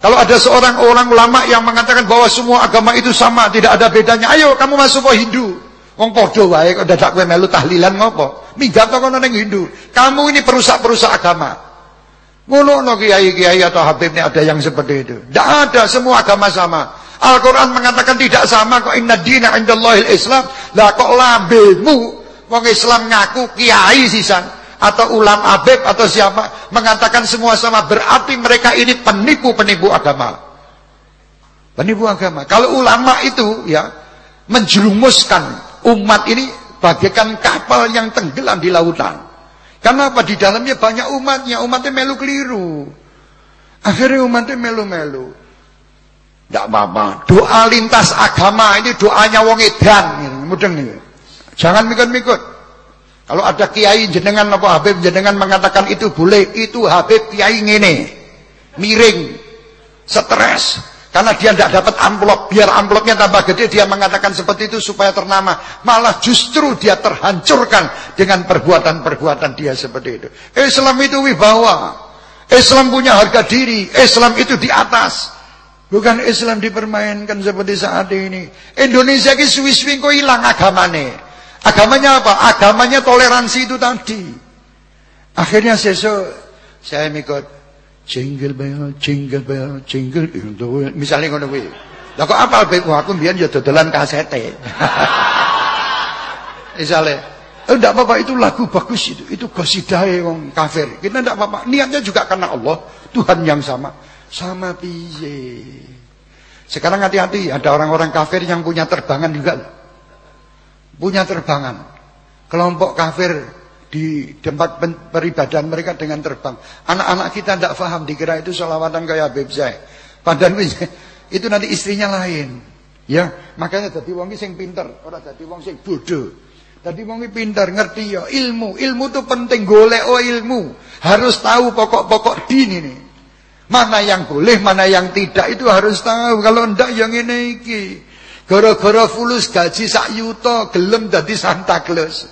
Kalau ada seorang orang ulama yang mengatakan bahwa semua agama itu sama, tidak ada bedanya, ayo kamu masuk ke Hindu. Wong padha wae kok dadak kowe melu tahlilan ngopo? Minggat kok ning Hindu. Kamu ini perusak-perusak agama. Ngono no kiai-kiai atau habib ini ada yang seperti itu. Tidak ada, semua agama sama. Al-Quran mengatakan tidak sama kok inna dina indallahil Islam. Lah kok lambemu wong Islam ngaku kiai sisan atau ulam abeb atau siapa mengatakan semua sama berarti mereka ini penipu-penipu agama. Penipu agama. Kalau ulama itu ya menjerumuskan umat ini bagaikan kapal yang tenggelam di lautan. Karena apa? Di dalamnya banyak umatnya, umatnya melu keliru. Akhirnya umatnya melu-melu. Tidak apa-apa. Doa lintas agama ini doanya wong edan. Mudeng nih. Jangan mikut-mikut. Kalau ada kiai jenengan apa Habib jenengan mengatakan itu boleh, itu Habib kiai ngene. Miring, stres, karena dia tidak dapat amplop, biar amplopnya tambah gede dia mengatakan seperti itu supaya ternama. Malah justru dia terhancurkan dengan perbuatan-perbuatan dia seperti itu. Islam itu wibawa. Islam punya harga diri. Islam itu di atas. Bukan Islam dipermainkan seperti saat ini. Indonesia ini suwi-suwi kok hilang agamanya. Agamanya apa? Agamanya toleransi itu tadi. Akhirnya sesuk saya mikot jingle bell, jingle bell, jingle. Misalnya ngono kuwi. Lah kok apal bae aku mbiyen ya dodolan kasete. Misalnya, oh enggak apa-apa itu lagu bagus itu. Itu qasidah wong kafir. Kita enggak apa-apa. Niatnya juga karena Allah, Tuhan yang sama. Sama piye. Sekarang hati-hati, ada orang-orang kafir yang punya terbangan juga. Punya terbangan. Kelompok kafir di tempat peribadahan mereka dengan terbang. Anak-anak kita tidak faham, dikira itu selawatan kayak Habib Zaid. Padahal itu nanti istrinya lain. Ya, makanya jadi wong sing pinter, orang jadi wong sing bodoh. Jadi wong pinter, ngerti ya ilmu. Ilmu itu penting, golek oh ilmu. Harus tahu pokok-pokok din ini. Mana yang boleh, mana yang tidak itu harus tahu. Kalau ndak yang ini iki. Gara-gara fulus gaji sak yuto, gelem dadi Santa Claus.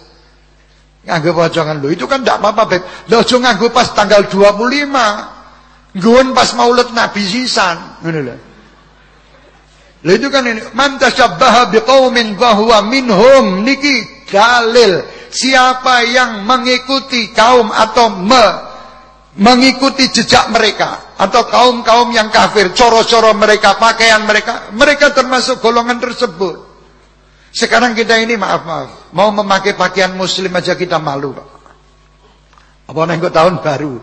Nganggo pocongan itu kan ndak apa-apa, Beb. Lho aja nganggo pas tanggal 25. Nggon pas Maulid Nabi sisan, ngono lho. Lha itu kan ini man tasyabbaha biqaumin bahwa minhum niki dalil siapa yang mengikuti kaum atau me, mengikuti jejak mereka atau kaum-kaum yang kafir, coro-coro mereka, pakaian mereka, mereka termasuk golongan tersebut. Sekarang kita ini maaf-maaf, mau memakai pakaian muslim aja kita malu. Apa nengok tahun baru.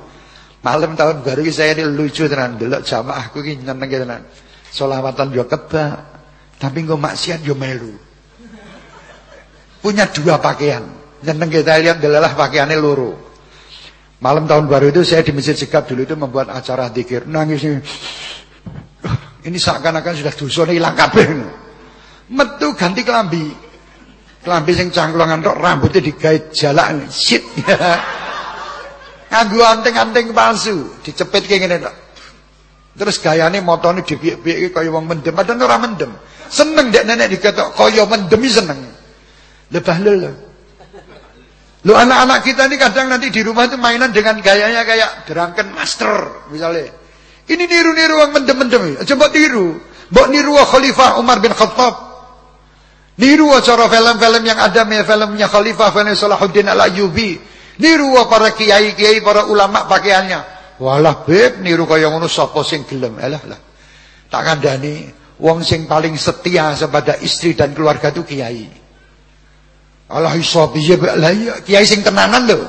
Malam tahun baru saya ini lucu tenan, delok jamaah aku ini nyeneng tenan. Solawatan yo kebak, tapi engko maksiat yo melu. Punya dua pakaian. Nyeneng kita lihat delalah pakaiannya luruh. Malam tahun baru itu saya di Masjid Sikap dulu itu membuat acara dikir. Nangis ini. Ini seakan-akan sudah dosa hilang kabeh. Metu ganti kelambi. Kelambi sing cangklongan tok rambutnya digait jalak shit. Nganggo anting-anting palsu, dicepit kayak gini tok. Terus gayane motone dibiek-biek kaya wong mendem, padahal ora mendem. Seneng dek nenek diketok kaya mendemi seneng. Lebah lho. Lo anak-anak kita ini kadang nanti di rumah itu mainan dengan gayanya kayak drunken master misalnya. Ini niru-niru yang mendem-mendem. Coba tiru. Mbok niru Khalifah Umar bin Khattab. Niru cara film-film yang ada filmnya Khalifah film Salahuddin Al-Ayyubi. Niru para kiai-kiai, para ulama pakaiannya. Walah beb niru kaya ngono sapa sing gelem. Alah lah. Tak kandhani wong sing paling setia kepada istri dan keluarga itu kiai. Allah iso piye lah iya kiai sing tenanan lho.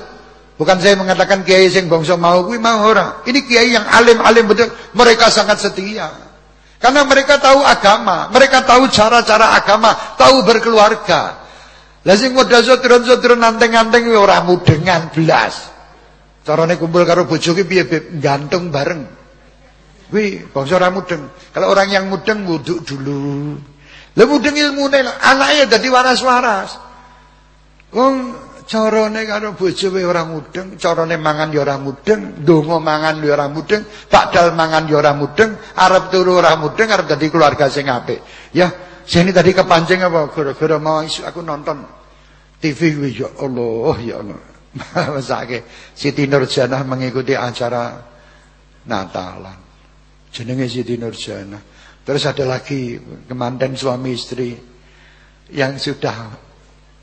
Bukan saya mengatakan kiai sing bangsa mau kuwi mau ora. Ini kiai yang alim-alim betul, mereka sangat setia. Karena mereka tahu agama, mereka tahu cara-cara agama, tahu berkeluarga. Lah sing modal sotron-sotron nanteng-nanteng ora mudengan blas. Carane kumpul karo bojoke piye gantung bareng. Kuwi bangsa ora mudeng. Kalau orang yang mudeng wuduk dulu. Lah mudeng ilmune anaknya dadi waras-waras. Wong carane karo bojowe ora mudeng, carane mangan ya ora mudeng, ndonga mangan ya ora mudeng, bakdal mangan ya ora mudeng, arep turu ora mudeng, arep dadi keluarga sing apik. Ya, sini tadi kepancing apa gara-gara mau isu aku nonton TV kuwi ya Allah, ya Allah. Masake Siti Nurjanah mengikuti acara Natalan. Jenenge Siti Nurjanah. Terus ada lagi kemanten suami istri yang sudah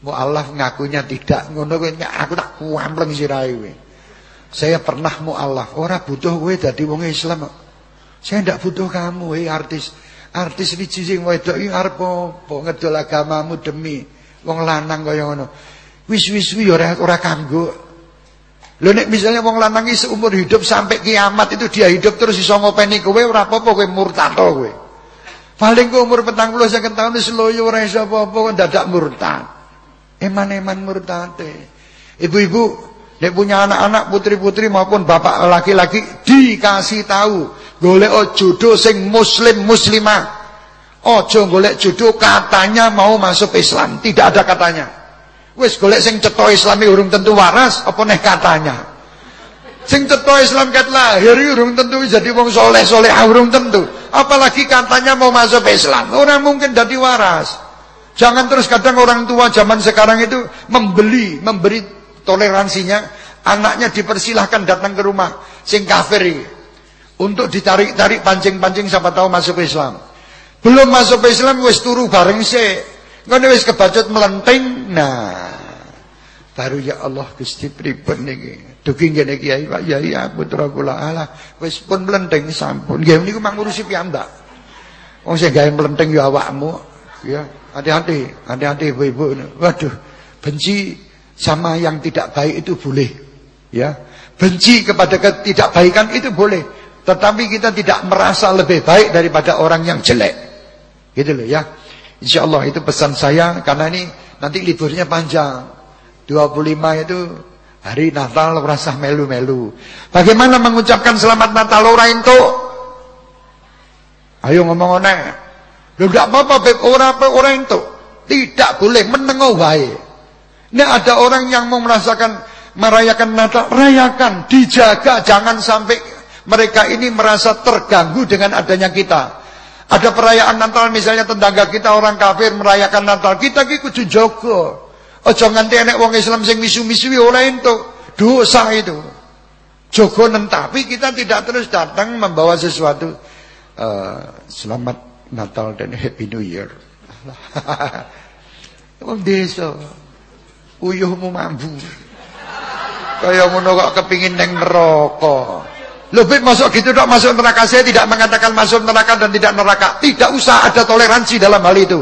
Mu'alaf ngakunya tidak ngono kowe aku tak kuampleng sirahe kowe. Saya pernah mu'alaf, ora butuh kowe dadi wong Islam Saya ndak butuh kamu, eh artis. Artis iki sing wedok iki arep apa ngedol agamamu demi wong lanang kaya ngono. Wis-wis kuwi ora ora kanggo. Lho nek misalnya wong lanang iki seumur hidup sampai kiamat itu dia hidup terus iso ngopeni kowe ora apa-apa kowe murtad kowe. Paling kowe umur 40 50 tahun wis loyo ora iso apa-apa kok dadak murtad. Eman-eman murtate. Ibu-ibu, nek punya anak-anak putri-putri maupun bapak laki-laki dikasih tahu, golek jodoh sing muslim muslimah. Ojo golek jodoh katanya mau masuk Islam, tidak ada katanya. Wis golek sing cetha Islami urung tentu waras apa neh katanya. Sing cetha Islam kat lahir urung tentu jadi wong soleh-soleh urung tentu. Apalagi katanya mau masuk Islam, orang mungkin jadi waras. Jangan terus kadang orang tua zaman sekarang itu membeli, memberi toleransinya, anaknya dipersilahkan datang ke rumah sing kafir Untuk ditarik-tarik pancing-pancing siapa tahu masuk Islam. Belum masuk Islam wis turu bareng sih. Ngono wis kebacut melenting. Nah, baru ya Allah Gusti pripun niki. Dugi ngene Kiai Pak ya ya putra kula alah wis pun melenting sampun. Nggih niku mang ngurusi piyambak. Wong sing gawe melenting ya awakmu. Ya, hati-hati, hati-hati ibu-ibu. Waduh, benci sama yang tidak baik itu boleh. Ya. Benci kepada ketidakbaikan itu boleh. Tetapi kita tidak merasa lebih baik daripada orang yang jelek. Gitu loh ya. Insya Allah itu pesan saya karena ini nanti liburnya panjang. 25 itu hari Natal rasa melu-melu. Bagaimana mengucapkan selamat Natal orang itu? Ayo ngomong oneh. Lu gak apa-apa beb orang apa orang itu. Tidak boleh menengok wae. Ini ada orang yang mau merasakan merayakan Natal, rayakan, dijaga jangan sampai mereka ini merasa terganggu dengan adanya kita. Ada perayaan Natal misalnya tetangga kita orang kafir merayakan Natal, kita ki kudu jaga. Aja nganti enek wong Islam sing misu-misui oleh entuk dosa itu. Jogo tapi kita tidak terus datang membawa sesuatu uh, selamat Natal dan Happy New Year. Wong desa uyuhmu mampu. Kaya ngono kok kepingin neng neraka. Lebih masuk gitu dok masuk neraka saya tidak mengatakan masuk neraka dan tidak neraka. Tidak usah ada toleransi dalam hal itu.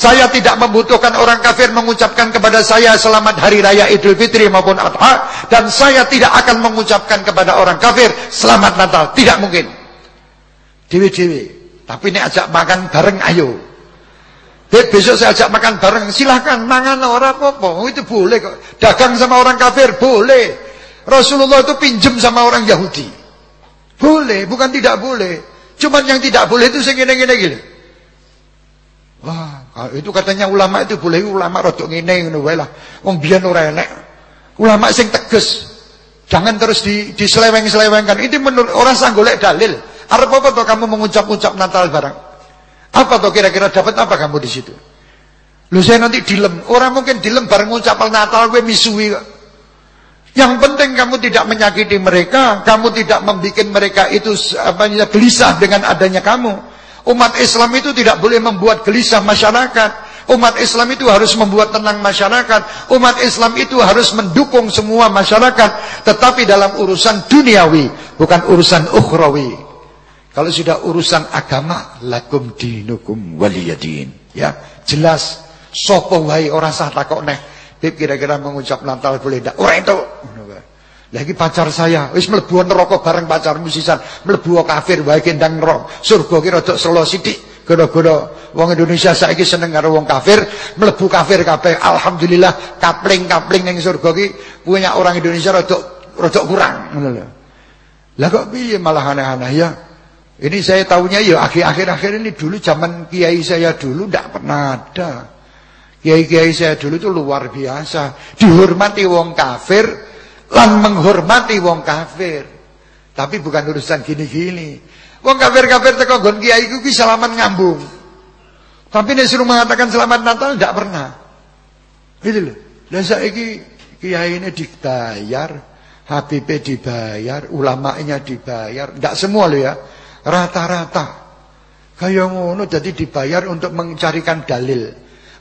Saya tidak membutuhkan orang kafir mengucapkan kepada saya selamat hari raya Idul Fitri maupun Adha dan saya tidak akan mengucapkan kepada orang kafir selamat Natal. Tidak mungkin. Dewi-dewi. Tapi ini ajak makan bareng ayo. Besok saya ajak makan bareng, silahkan mangan orang apa-apa. Oh, itu boleh kok. Dagang sama orang kafir boleh. Rasulullah itu pinjem sama orang Yahudi. Boleh, bukan tidak boleh. Cuman yang tidak boleh itu segini-gini gini. Wah, itu katanya ulama itu boleh ulama rodok ngene ngono wae lah. Wong biyen ora enek. Ulama sing tegas. Jangan terus di diseleweng-selewengkan. Ini menurut orang sang golek dalil. Arep apa to kamu mengucap-ucap Natal barang? Apa tuh kira-kira dapat apa kamu di situ? Lu saya nanti dilem. Orang mungkin dilem bareng ngucapal Natal gue misui Yang penting kamu tidak menyakiti mereka, kamu tidak membuat mereka itu apa gelisah dengan adanya kamu. Umat Islam itu tidak boleh membuat gelisah masyarakat. Umat Islam itu harus membuat tenang masyarakat. Umat Islam itu harus mendukung semua masyarakat. Tetapi dalam urusan duniawi, bukan urusan ukhrawi. Kalau sudah urusan agama, lakum dinukum waliyadin. Ya, jelas. Sopo wae orang sah takok neh. Bib kira-kira mengucap Natal boleh ndak? Ora itu. Lagi pacar saya, wis mlebu neraka bareng pacar musisan, mlebu kafir wae kendang neraka. Surga ki rada selo sithik. Gara-gara wong Indonesia saiki seneng karo wong kafir, mlebu kafir kabeh. Alhamdulillah kapling-kapling ning surga ki punya orang Indonesia rada rada kurang ngono lho. Lah kok piye malah aneh-aneh ya? Ini saya tahunya ya akhir-akhir ini dulu zaman kiai saya dulu tidak pernah ada. Kiai-kiai saya dulu itu luar biasa. Dihormati wong kafir, lan menghormati wong kafir. Tapi bukan urusan gini-gini. Wong kafir-kafir teko nggon kiai ku selamat ngambung. Tapi nek suruh mengatakan selamat Natal tidak pernah. Gitu loh. Lah saiki kiai ini dibayar, HBP dibayar, ulamanya dibayar, tidak semua loh ya. Rata-rata. Kayak ngono jadi dibayar untuk mencarikan dalil.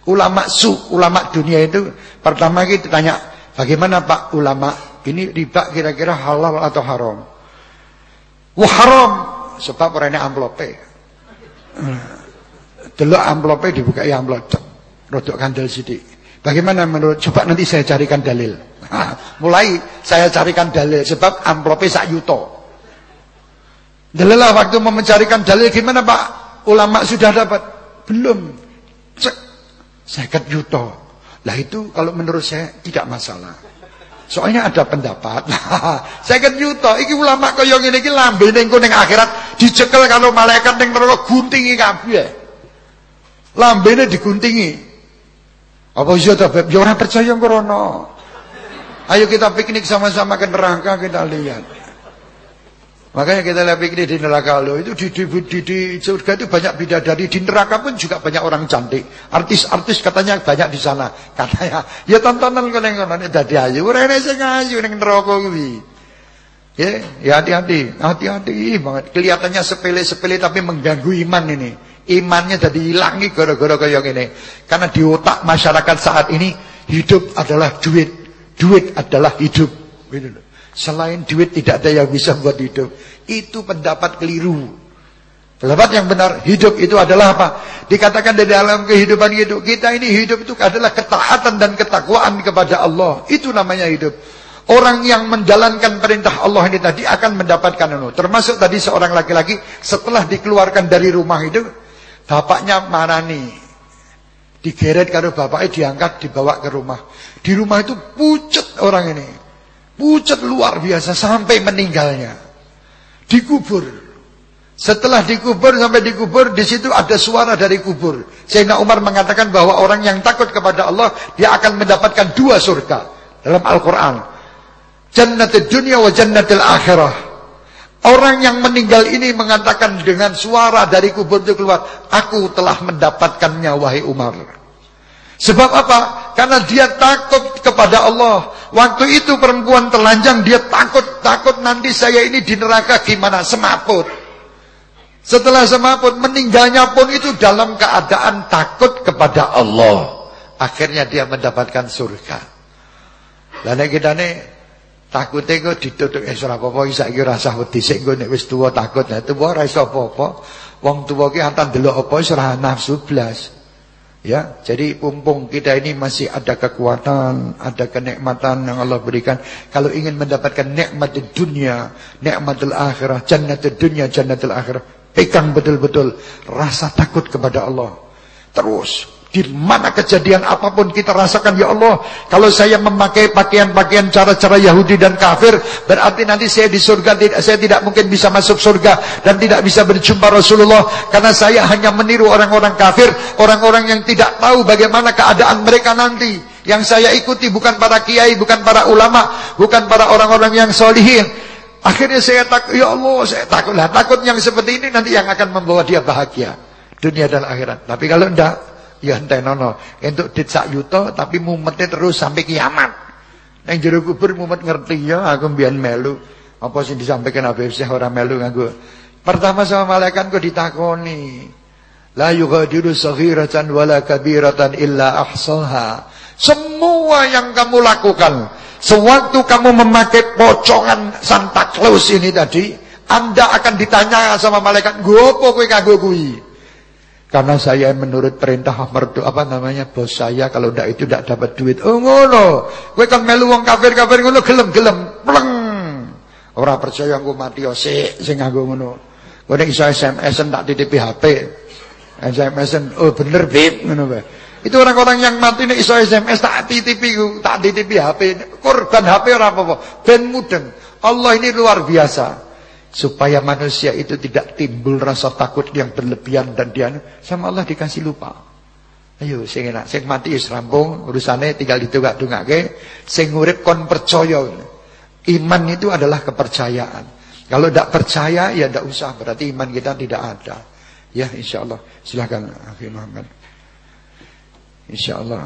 Ulama su, ulama dunia itu pertama kita tanya, bagaimana Pak ulama ini riba kira-kira halal atau haram? Wah haram sebab orangnya amplope. Delok amplope dibuka ya amplop. Rodok kandel sidik. Bagaimana menurut coba nanti saya carikan dalil. mulai saya carikan dalil sebab amplope sak yuto. Dalalah waktu mau mencarikan dalil gimana Pak? Ulama sudah dapat? Belum. Cek. Seket yuto. Lah itu kalau menurut saya tidak masalah. Soalnya ada pendapat. Seket yuto. Iki ulama kaya ngene iki lambe ning ning akhirat dicekel kalau malaikat ning neraka guntingi kabeh. Lambene diguntingi. Apa iya ta, Beb? Ya ora percaya krono. Ayo kita piknik sama-sama ke neraka kita lihat. Makanya kita lihat pikir di neraka lo itu di, di, di, di surga itu banyak bidadari di neraka pun juga banyak orang cantik. Artis-artis katanya banyak di sana. Katanya ya tontonan kene ngono nek dadi ayu ora enek sing ayu neraka kuwi. Ya, ya hati-hati, hati-hati banget. Kelihatannya sepele-sepele tapi mengganggu iman ini. Imannya jadi hilangi gara-gara kayak gini. Karena di otak masyarakat saat ini hidup adalah duit, duit adalah hidup. Gitu Selain duit tidak ada yang bisa buat hidup. Itu pendapat keliru. Pendapat yang benar, hidup itu adalah apa? Dikatakan di dalam kehidupan hidup kita ini hidup itu adalah ketaatan dan ketakwaan kepada Allah. Itu namanya hidup. Orang yang menjalankan perintah Allah ini tadi akan mendapatkan itu. Termasuk tadi seorang laki-laki setelah dikeluarkan dari rumah itu, bapaknya marani. Digeret kalau bapaknya diangkat dibawa ke rumah. Di rumah itu pucat orang ini. Pucat luar biasa sampai meninggalnya. Dikubur. Setelah dikubur sampai dikubur di situ ada suara dari kubur. Sayyidina Umar mengatakan bahwa orang yang takut kepada Allah dia akan mendapatkan dua surga dalam Al-Qur'an. Jannatul dunia wa jannatul akhirah. Orang yang meninggal ini mengatakan dengan suara dari kubur itu keluar, aku telah mendapatkannya wahai Umar. Sebab apa? Karena dia takut kepada Allah. Waktu itu perempuan telanjang dia takut, takut nanti saya ini di neraka gimana? Semaput. Setelah semaput meninggalnya pun itu dalam keadaan takut kepada Allah. Akhirnya dia mendapatkan surga. Lalu kita nih takutnya kok ditutup eh ora apa-apa iki ora usah wedi sik wis tuwa takut. Nah tuwa ora iso apa-apa. Wong tuwa ki antar delok apa wis ora nafsu blas. Ya, jadi mumpung kita ini masih ada kekuatan, ada kenikmatan yang Allah berikan. Kalau ingin mendapatkan nikmat di dunia, nikmatul akhirah, jannatul dunia, jannatul akhirah, Pegang betul-betul rasa takut kepada Allah. Terus di mana kejadian apa pun kita rasakan ya Allah kalau saya memakai pakaian-pakaian cara-cara Yahudi dan kafir berarti nanti saya di surga tidak saya tidak mungkin bisa masuk surga dan tidak bisa berjumpa Rasulullah karena saya hanya meniru orang-orang kafir orang-orang yang tidak tahu bagaimana keadaan mereka nanti yang saya ikuti bukan para kiai bukan para ulama bukan para orang-orang yang solihin Akhirnya saya takut, ya Allah, saya takut. Lah takut yang seperti ini nanti yang akan membawa dia bahagia. Dunia dan akhirat. Tapi kalau enggak, ya ente nono. Untuk ditsak yuto, tapi mumetnya terus sampai kiamat. Yang jero kubur mumet ngerti ya, aku mbiyen melu. Apa sih disampaikan Habib Syekh orang melu ngaku. Pertama sama malaikat kok ditakoni. La yughadiru saghiratan wala kabiratan illa ahsaha. Semua yang kamu lakukan Sewaktu kamu memakai pocongan Santa Claus ini tadi, Anda akan ditanya sama malaikat, "Gopo kowe kanggo kuwi?" Karena saya menurut perintah mertu apa namanya bos saya kalau ndak itu ndak dapat duit. Oh ngono. Kowe kan melu wong kafir-kafir ngono gelem-gelem pleng. Ora percaya engko mati yo sik sing nganggo ngono. Kowe nek iso SMS tak titipi HP. SMS oh bener bib ngono bae. Itu orang-orang yang mati ini iso SMS tak titipi tak titipi HP. Korban HP ora apa-apa. Ben mudeng. Allah ini luar biasa. Supaya manusia itu tidak timbul rasa takut yang berlebihan dan dia sama Allah dikasih lupa. Ayo sing enak, sing mati wis rampung, urusane tinggal ditungak-tungake, sing urip kon percaya. Iman itu adalah kepercayaan. Kalau tidak percaya ya tidak usah, berarti iman kita tidak ada. Ya insyaallah. Silakan Akhi Muhammad. Insyaallah.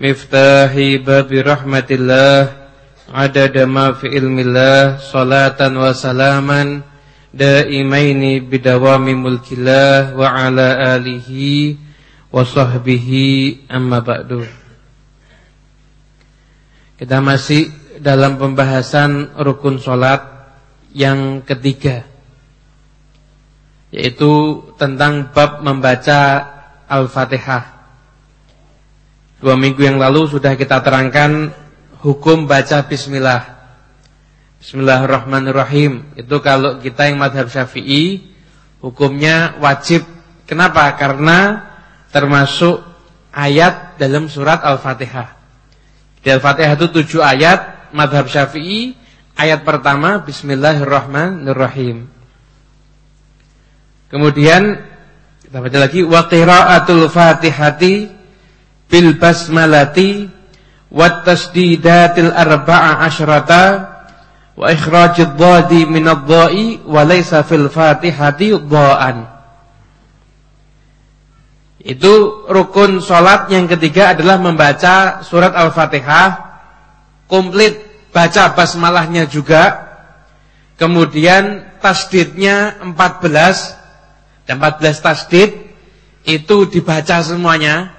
Miftahi babi rahmatillah Adada ma fi ilmillah Salatan wa salaman Daimaini bidawami mulkillah Wa ala alihi Wa sahbihi amma ba'du. Kita masih dalam pembahasan Rukun solat yang ketiga Yaitu tentang bab membaca Al-Fatihah. Dua minggu yang lalu sudah kita terangkan hukum baca bismillah. Bismillahirrahmanirrahim. Itu kalau kita yang madhab syafi'i hukumnya wajib. Kenapa? Karena termasuk ayat dalam surat Al-Fatihah. Di Al-Fatihah itu tujuh ayat madhab syafi'i ayat pertama Bismillahirrahmanirrahim. Kemudian kita baca lagi wa qiraatul fatihati bil basmalati wat tasdidatil arba'a asyrata wa ikhrajid dhadi minadh dha'i wa laysa fil fatihati dha'an. Itu rukun sholat yang ketiga adalah membaca surat Al-Fatihah komplit, baca basmalahnya juga. Kemudian tasdidnya 14 dan 14 tasdid itu dibaca semuanya.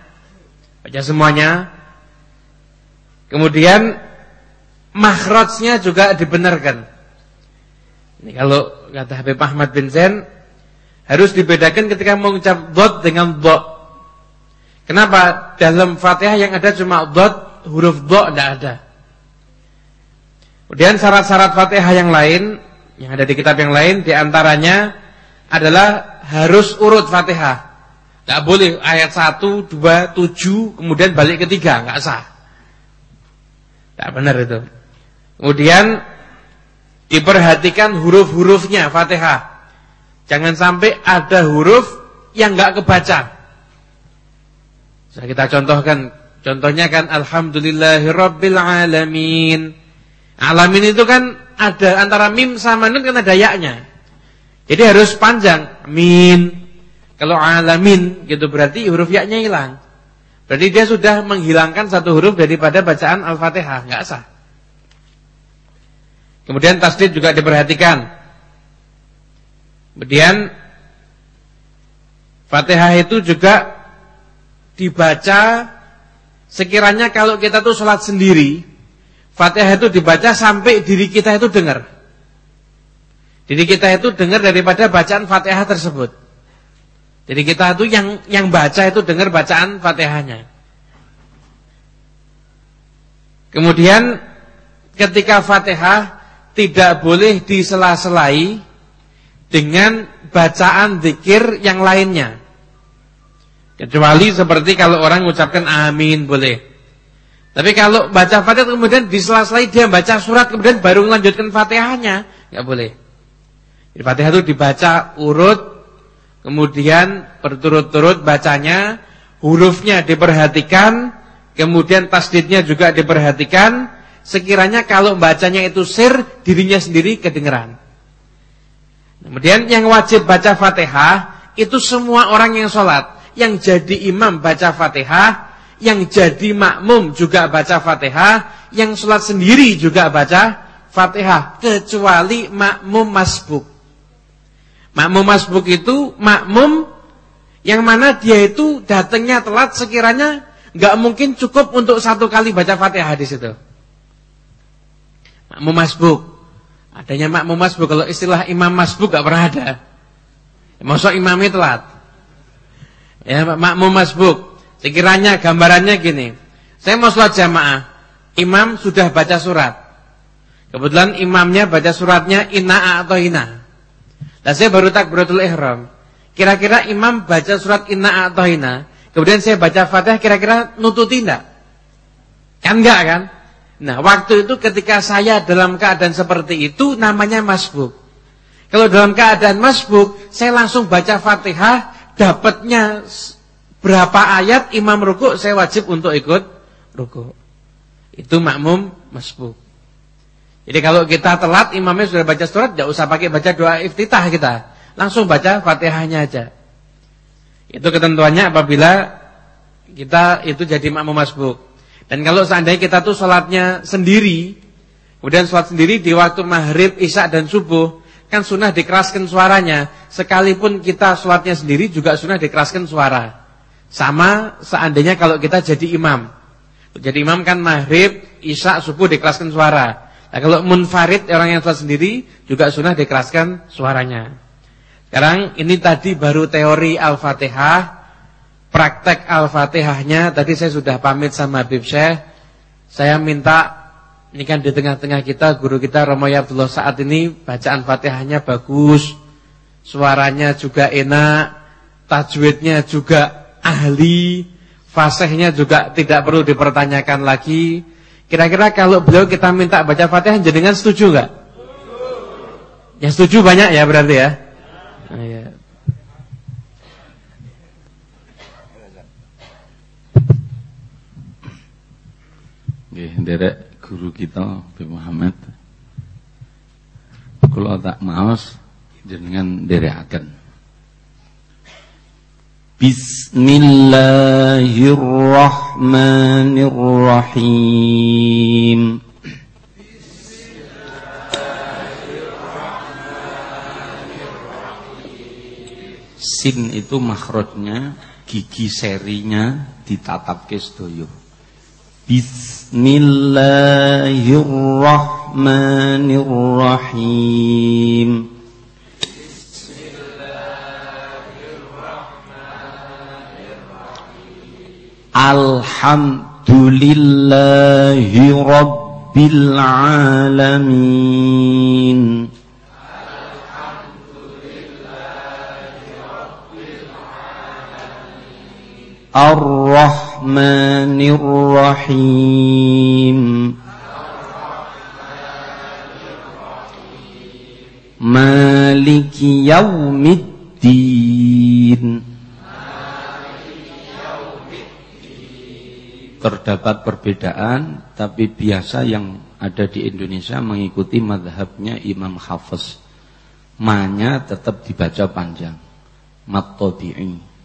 Baca semuanya. Kemudian makhrajnya juga dibenarkan. Ini kalau kata Habib Ahmad bin Zain harus dibedakan ketika mengucap dot dengan dot. Kenapa? Dalam Fatihah yang ada cuma dot, huruf dot tidak ada. Kemudian syarat-syarat Fatihah yang lain yang ada di kitab yang lain di antaranya adalah harus urut Fatihah. Tidak boleh ayat 1, 2, 7 kemudian balik ke 3, enggak sah. Tidak benar itu. Kemudian diperhatikan huruf-hurufnya Fatihah. Jangan sampai ada huruf yang enggak kebaca. Bisa kita contohkan. Contohnya kan Alhamdulillahirabbil alamin. Alamin itu kan ada antara mim sama nun kan ada yaknya. Jadi harus panjang. Min. Kalau alamin gitu berarti huruf yaknya hilang. Berarti dia sudah menghilangkan satu huruf daripada bacaan Al-Fatihah, enggak sah. Kemudian tasdid juga diperhatikan. Kemudian Fatihah itu juga dibaca sekiranya kalau kita tuh sholat sendiri, Fatihah itu dibaca sampai diri kita itu dengar. Diri kita itu dengar daripada bacaan Fatihah tersebut. Jadi kita itu yang yang baca itu dengar bacaan Fatihahnya. Kemudian ketika Fatihah tidak boleh disela-selai dengan bacaan zikir yang lainnya. Kecuali seperti kalau orang mengucapkan amin boleh. Tapi kalau baca Fatihah kemudian di sela-sela dia baca surat kemudian baru melanjutkan Fatihahnya, nggak boleh. Jadi Fatihah itu dibaca urut, kemudian berturut-turut bacanya, hurufnya diperhatikan, kemudian tasdidnya juga diperhatikan. Sekiranya kalau bacanya itu sir, dirinya sendiri kedengeran. Kemudian yang wajib baca Fatihah itu semua orang yang sholat yang jadi imam baca Fatihah, yang jadi makmum juga baca Fatihah, yang sholat sendiri juga baca Fatihah, kecuali makmum masbuk. Makmum masbuk itu makmum yang mana dia itu datangnya telat sekiranya nggak mungkin cukup untuk satu kali baca Fatihah di situ. Makmum masbuk. Adanya makmum masbuk kalau istilah imam masbuk gak pernah ada. Masuk imamnya telat. Ya, makmum masbuk. Sekiranya gambarannya gini. Saya mau sholat jamaah. Imam sudah baca surat. Kebetulan imamnya baca suratnya inna atau ina. Dan saya baru takbiratul ihram. Kira-kira imam baca surat inna atau ina. Kemudian saya baca Fatihah kira-kira nututi enggak? Kan enggak kan? Nah, waktu itu ketika saya dalam keadaan seperti itu namanya masbuk. Kalau dalam keadaan masbuk, saya langsung baca Fatihah dapatnya berapa ayat imam ruku saya wajib untuk ikut ruku. Itu makmum masbuk. Jadi kalau kita telat imamnya sudah baca surat, tidak usah pakai baca doa iftitah kita. Langsung baca Fatihahnya aja. Itu ketentuannya apabila kita itu jadi makmum masbuk. Dan kalau seandainya kita tuh sholatnya sendiri, kemudian sholat sendiri di waktu maghrib, isya dan subuh, kan sunnah dikeraskan suaranya. Sekalipun kita sholatnya sendiri juga sunnah dikeraskan suara. Sama seandainya kalau kita jadi imam. Jadi imam kan maghrib, isya, subuh dikeraskan suara. Nah, kalau munfarid orang yang sholat sendiri juga sunnah dikeraskan suaranya. Sekarang ini tadi baru teori Al-Fatihah. Praktek Al-Fatihahnya tadi saya sudah pamit sama Habib Syekh. Saya minta ini kan di tengah-tengah kita guru kita Romoya Abdullah saat ini bacaan Fatihahnya bagus, suaranya juga enak, tajwidnya juga ahli, fasihnya juga tidak perlu dipertanyakan lagi. Kira-kira kalau beliau kita minta baca Fatihah jenengan setuju nggak? Ya setuju banyak ya berarti ya. Nah, ya. Nggih, guru kita Bi Muhammad. Kula tak maos jenengan Bismillahirrahmanirrahim. Sin itu makhrajnya, gigi serinya ditatap ke sedoyo. Bismillahirrahmanirrahim. Alhamdulillahi Rabbil Alamin Ar-Rahmanir Rahim Maliki Yaumiddin terdapat perbedaan tapi biasa yang ada di Indonesia mengikuti madhabnya Imam Hafiz. Manya tetap dibaca panjang. Mat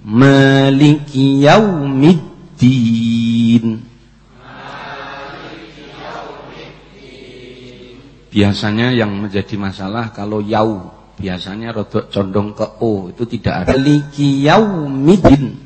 Maliki yaumiddin. Biasanya yang menjadi masalah kalau yau. Biasanya rodok condong ke o. Itu tidak ada. Maliki yaumiddin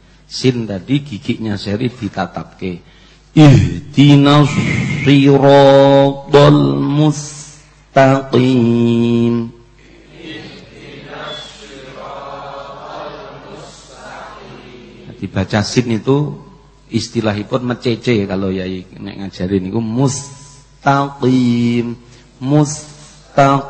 Sin tadi giginya seri ditatapke. Ihdinas siratal mustaqim. Dibaca sin itu istilahipun mecece kalau ya nek ngajarin niku mustaqim mustaqim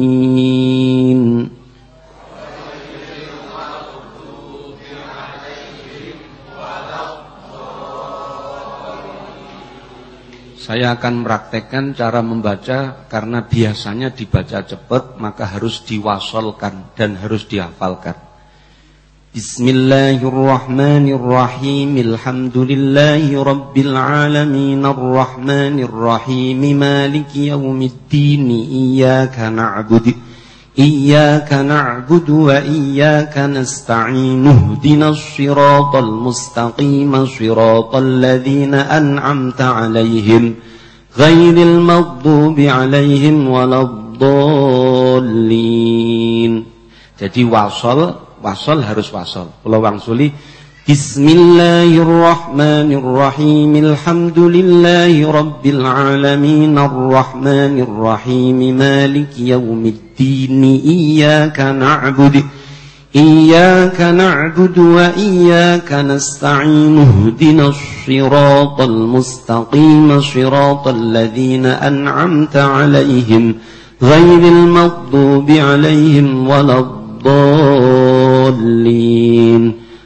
Saya akan praktekkan cara membaca karena biasanya dibaca cepat maka harus diwasolkan dan harus dihafalkan. Bismillahirrahmanirrahim. Alhamdulillahi rabbil alamin arrahmanirrahim maliki yaumiddin. Iyaka na'budu Iyaka na'budu wa iyyaka nasta'in. Ihdinas siratal mustaqim, Siratal ladhina an'amta 'alaihim. غير المغضوب عليهم ولا الضالين jadi wasol wasol harus wasol kalau wangsuli Bismillahirrahmanirrahim Alhamdulillahi Rabbil Alamin Ar-Rahmanirrahim Maliki Yawmiddin Iyaka na'budu Iyaka na'budu wa iyaka nasta'in Uhdina siratal mustaqim Siratal ladhina an'amta alaihim Ghairil maghdubi alaihim Waladdallin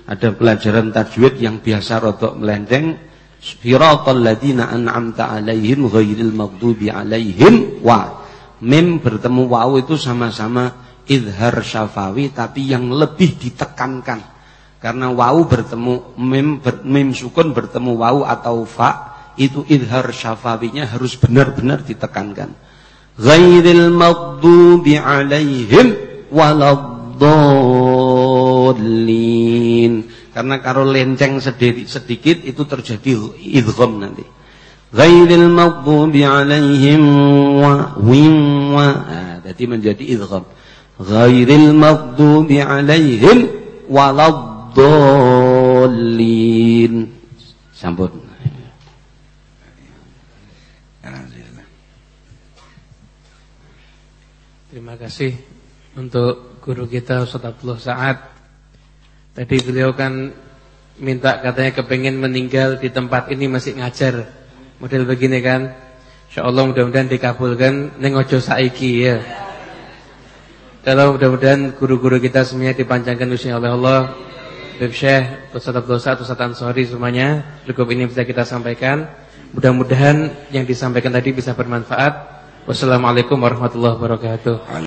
ada pelajaran tajwid yang biasa rotok melenceng Siratal ladina an'amta alaihim ghairil maghdubi alaihim. Wa mim bertemu waw itu sama-sama idhar syafawi tapi yang lebih ditekankan. Karena waw bertemu mim ber, mim sukun bertemu waw atau fa itu idhar syafawinya harus benar-benar ditekankan. Ghairil maghdubi alaihim waladdallin. Karena kalau lenceng sedikit, sedikit itu terjadi idgham nanti. Ghairil maghdubi alaihim wa wim wa. Nah, jadi menjadi idgham ghairil maghdubi alaihim waladdallin sampun Terima kasih untuk guru kita Ustaz Abdullah Sa'ad. Tadi beliau kan minta katanya kepengen meninggal di tempat ini masih ngajar. Model begini kan. Insyaallah mudah-mudahan dikabulkan ning ojo saiki ya. Kalau mudah-mudahan guru-guru kita semuanya dipanjangkan usia oleh Allah. Habib Syekh, Ustaz Abdul Sa'ad, Ustaz Ansori semuanya. Cukup ini bisa kita sampaikan. Mudah-mudahan yang disampaikan tadi bisa bermanfaat. Wassalamualaikum warahmatullahi wabarakatuh.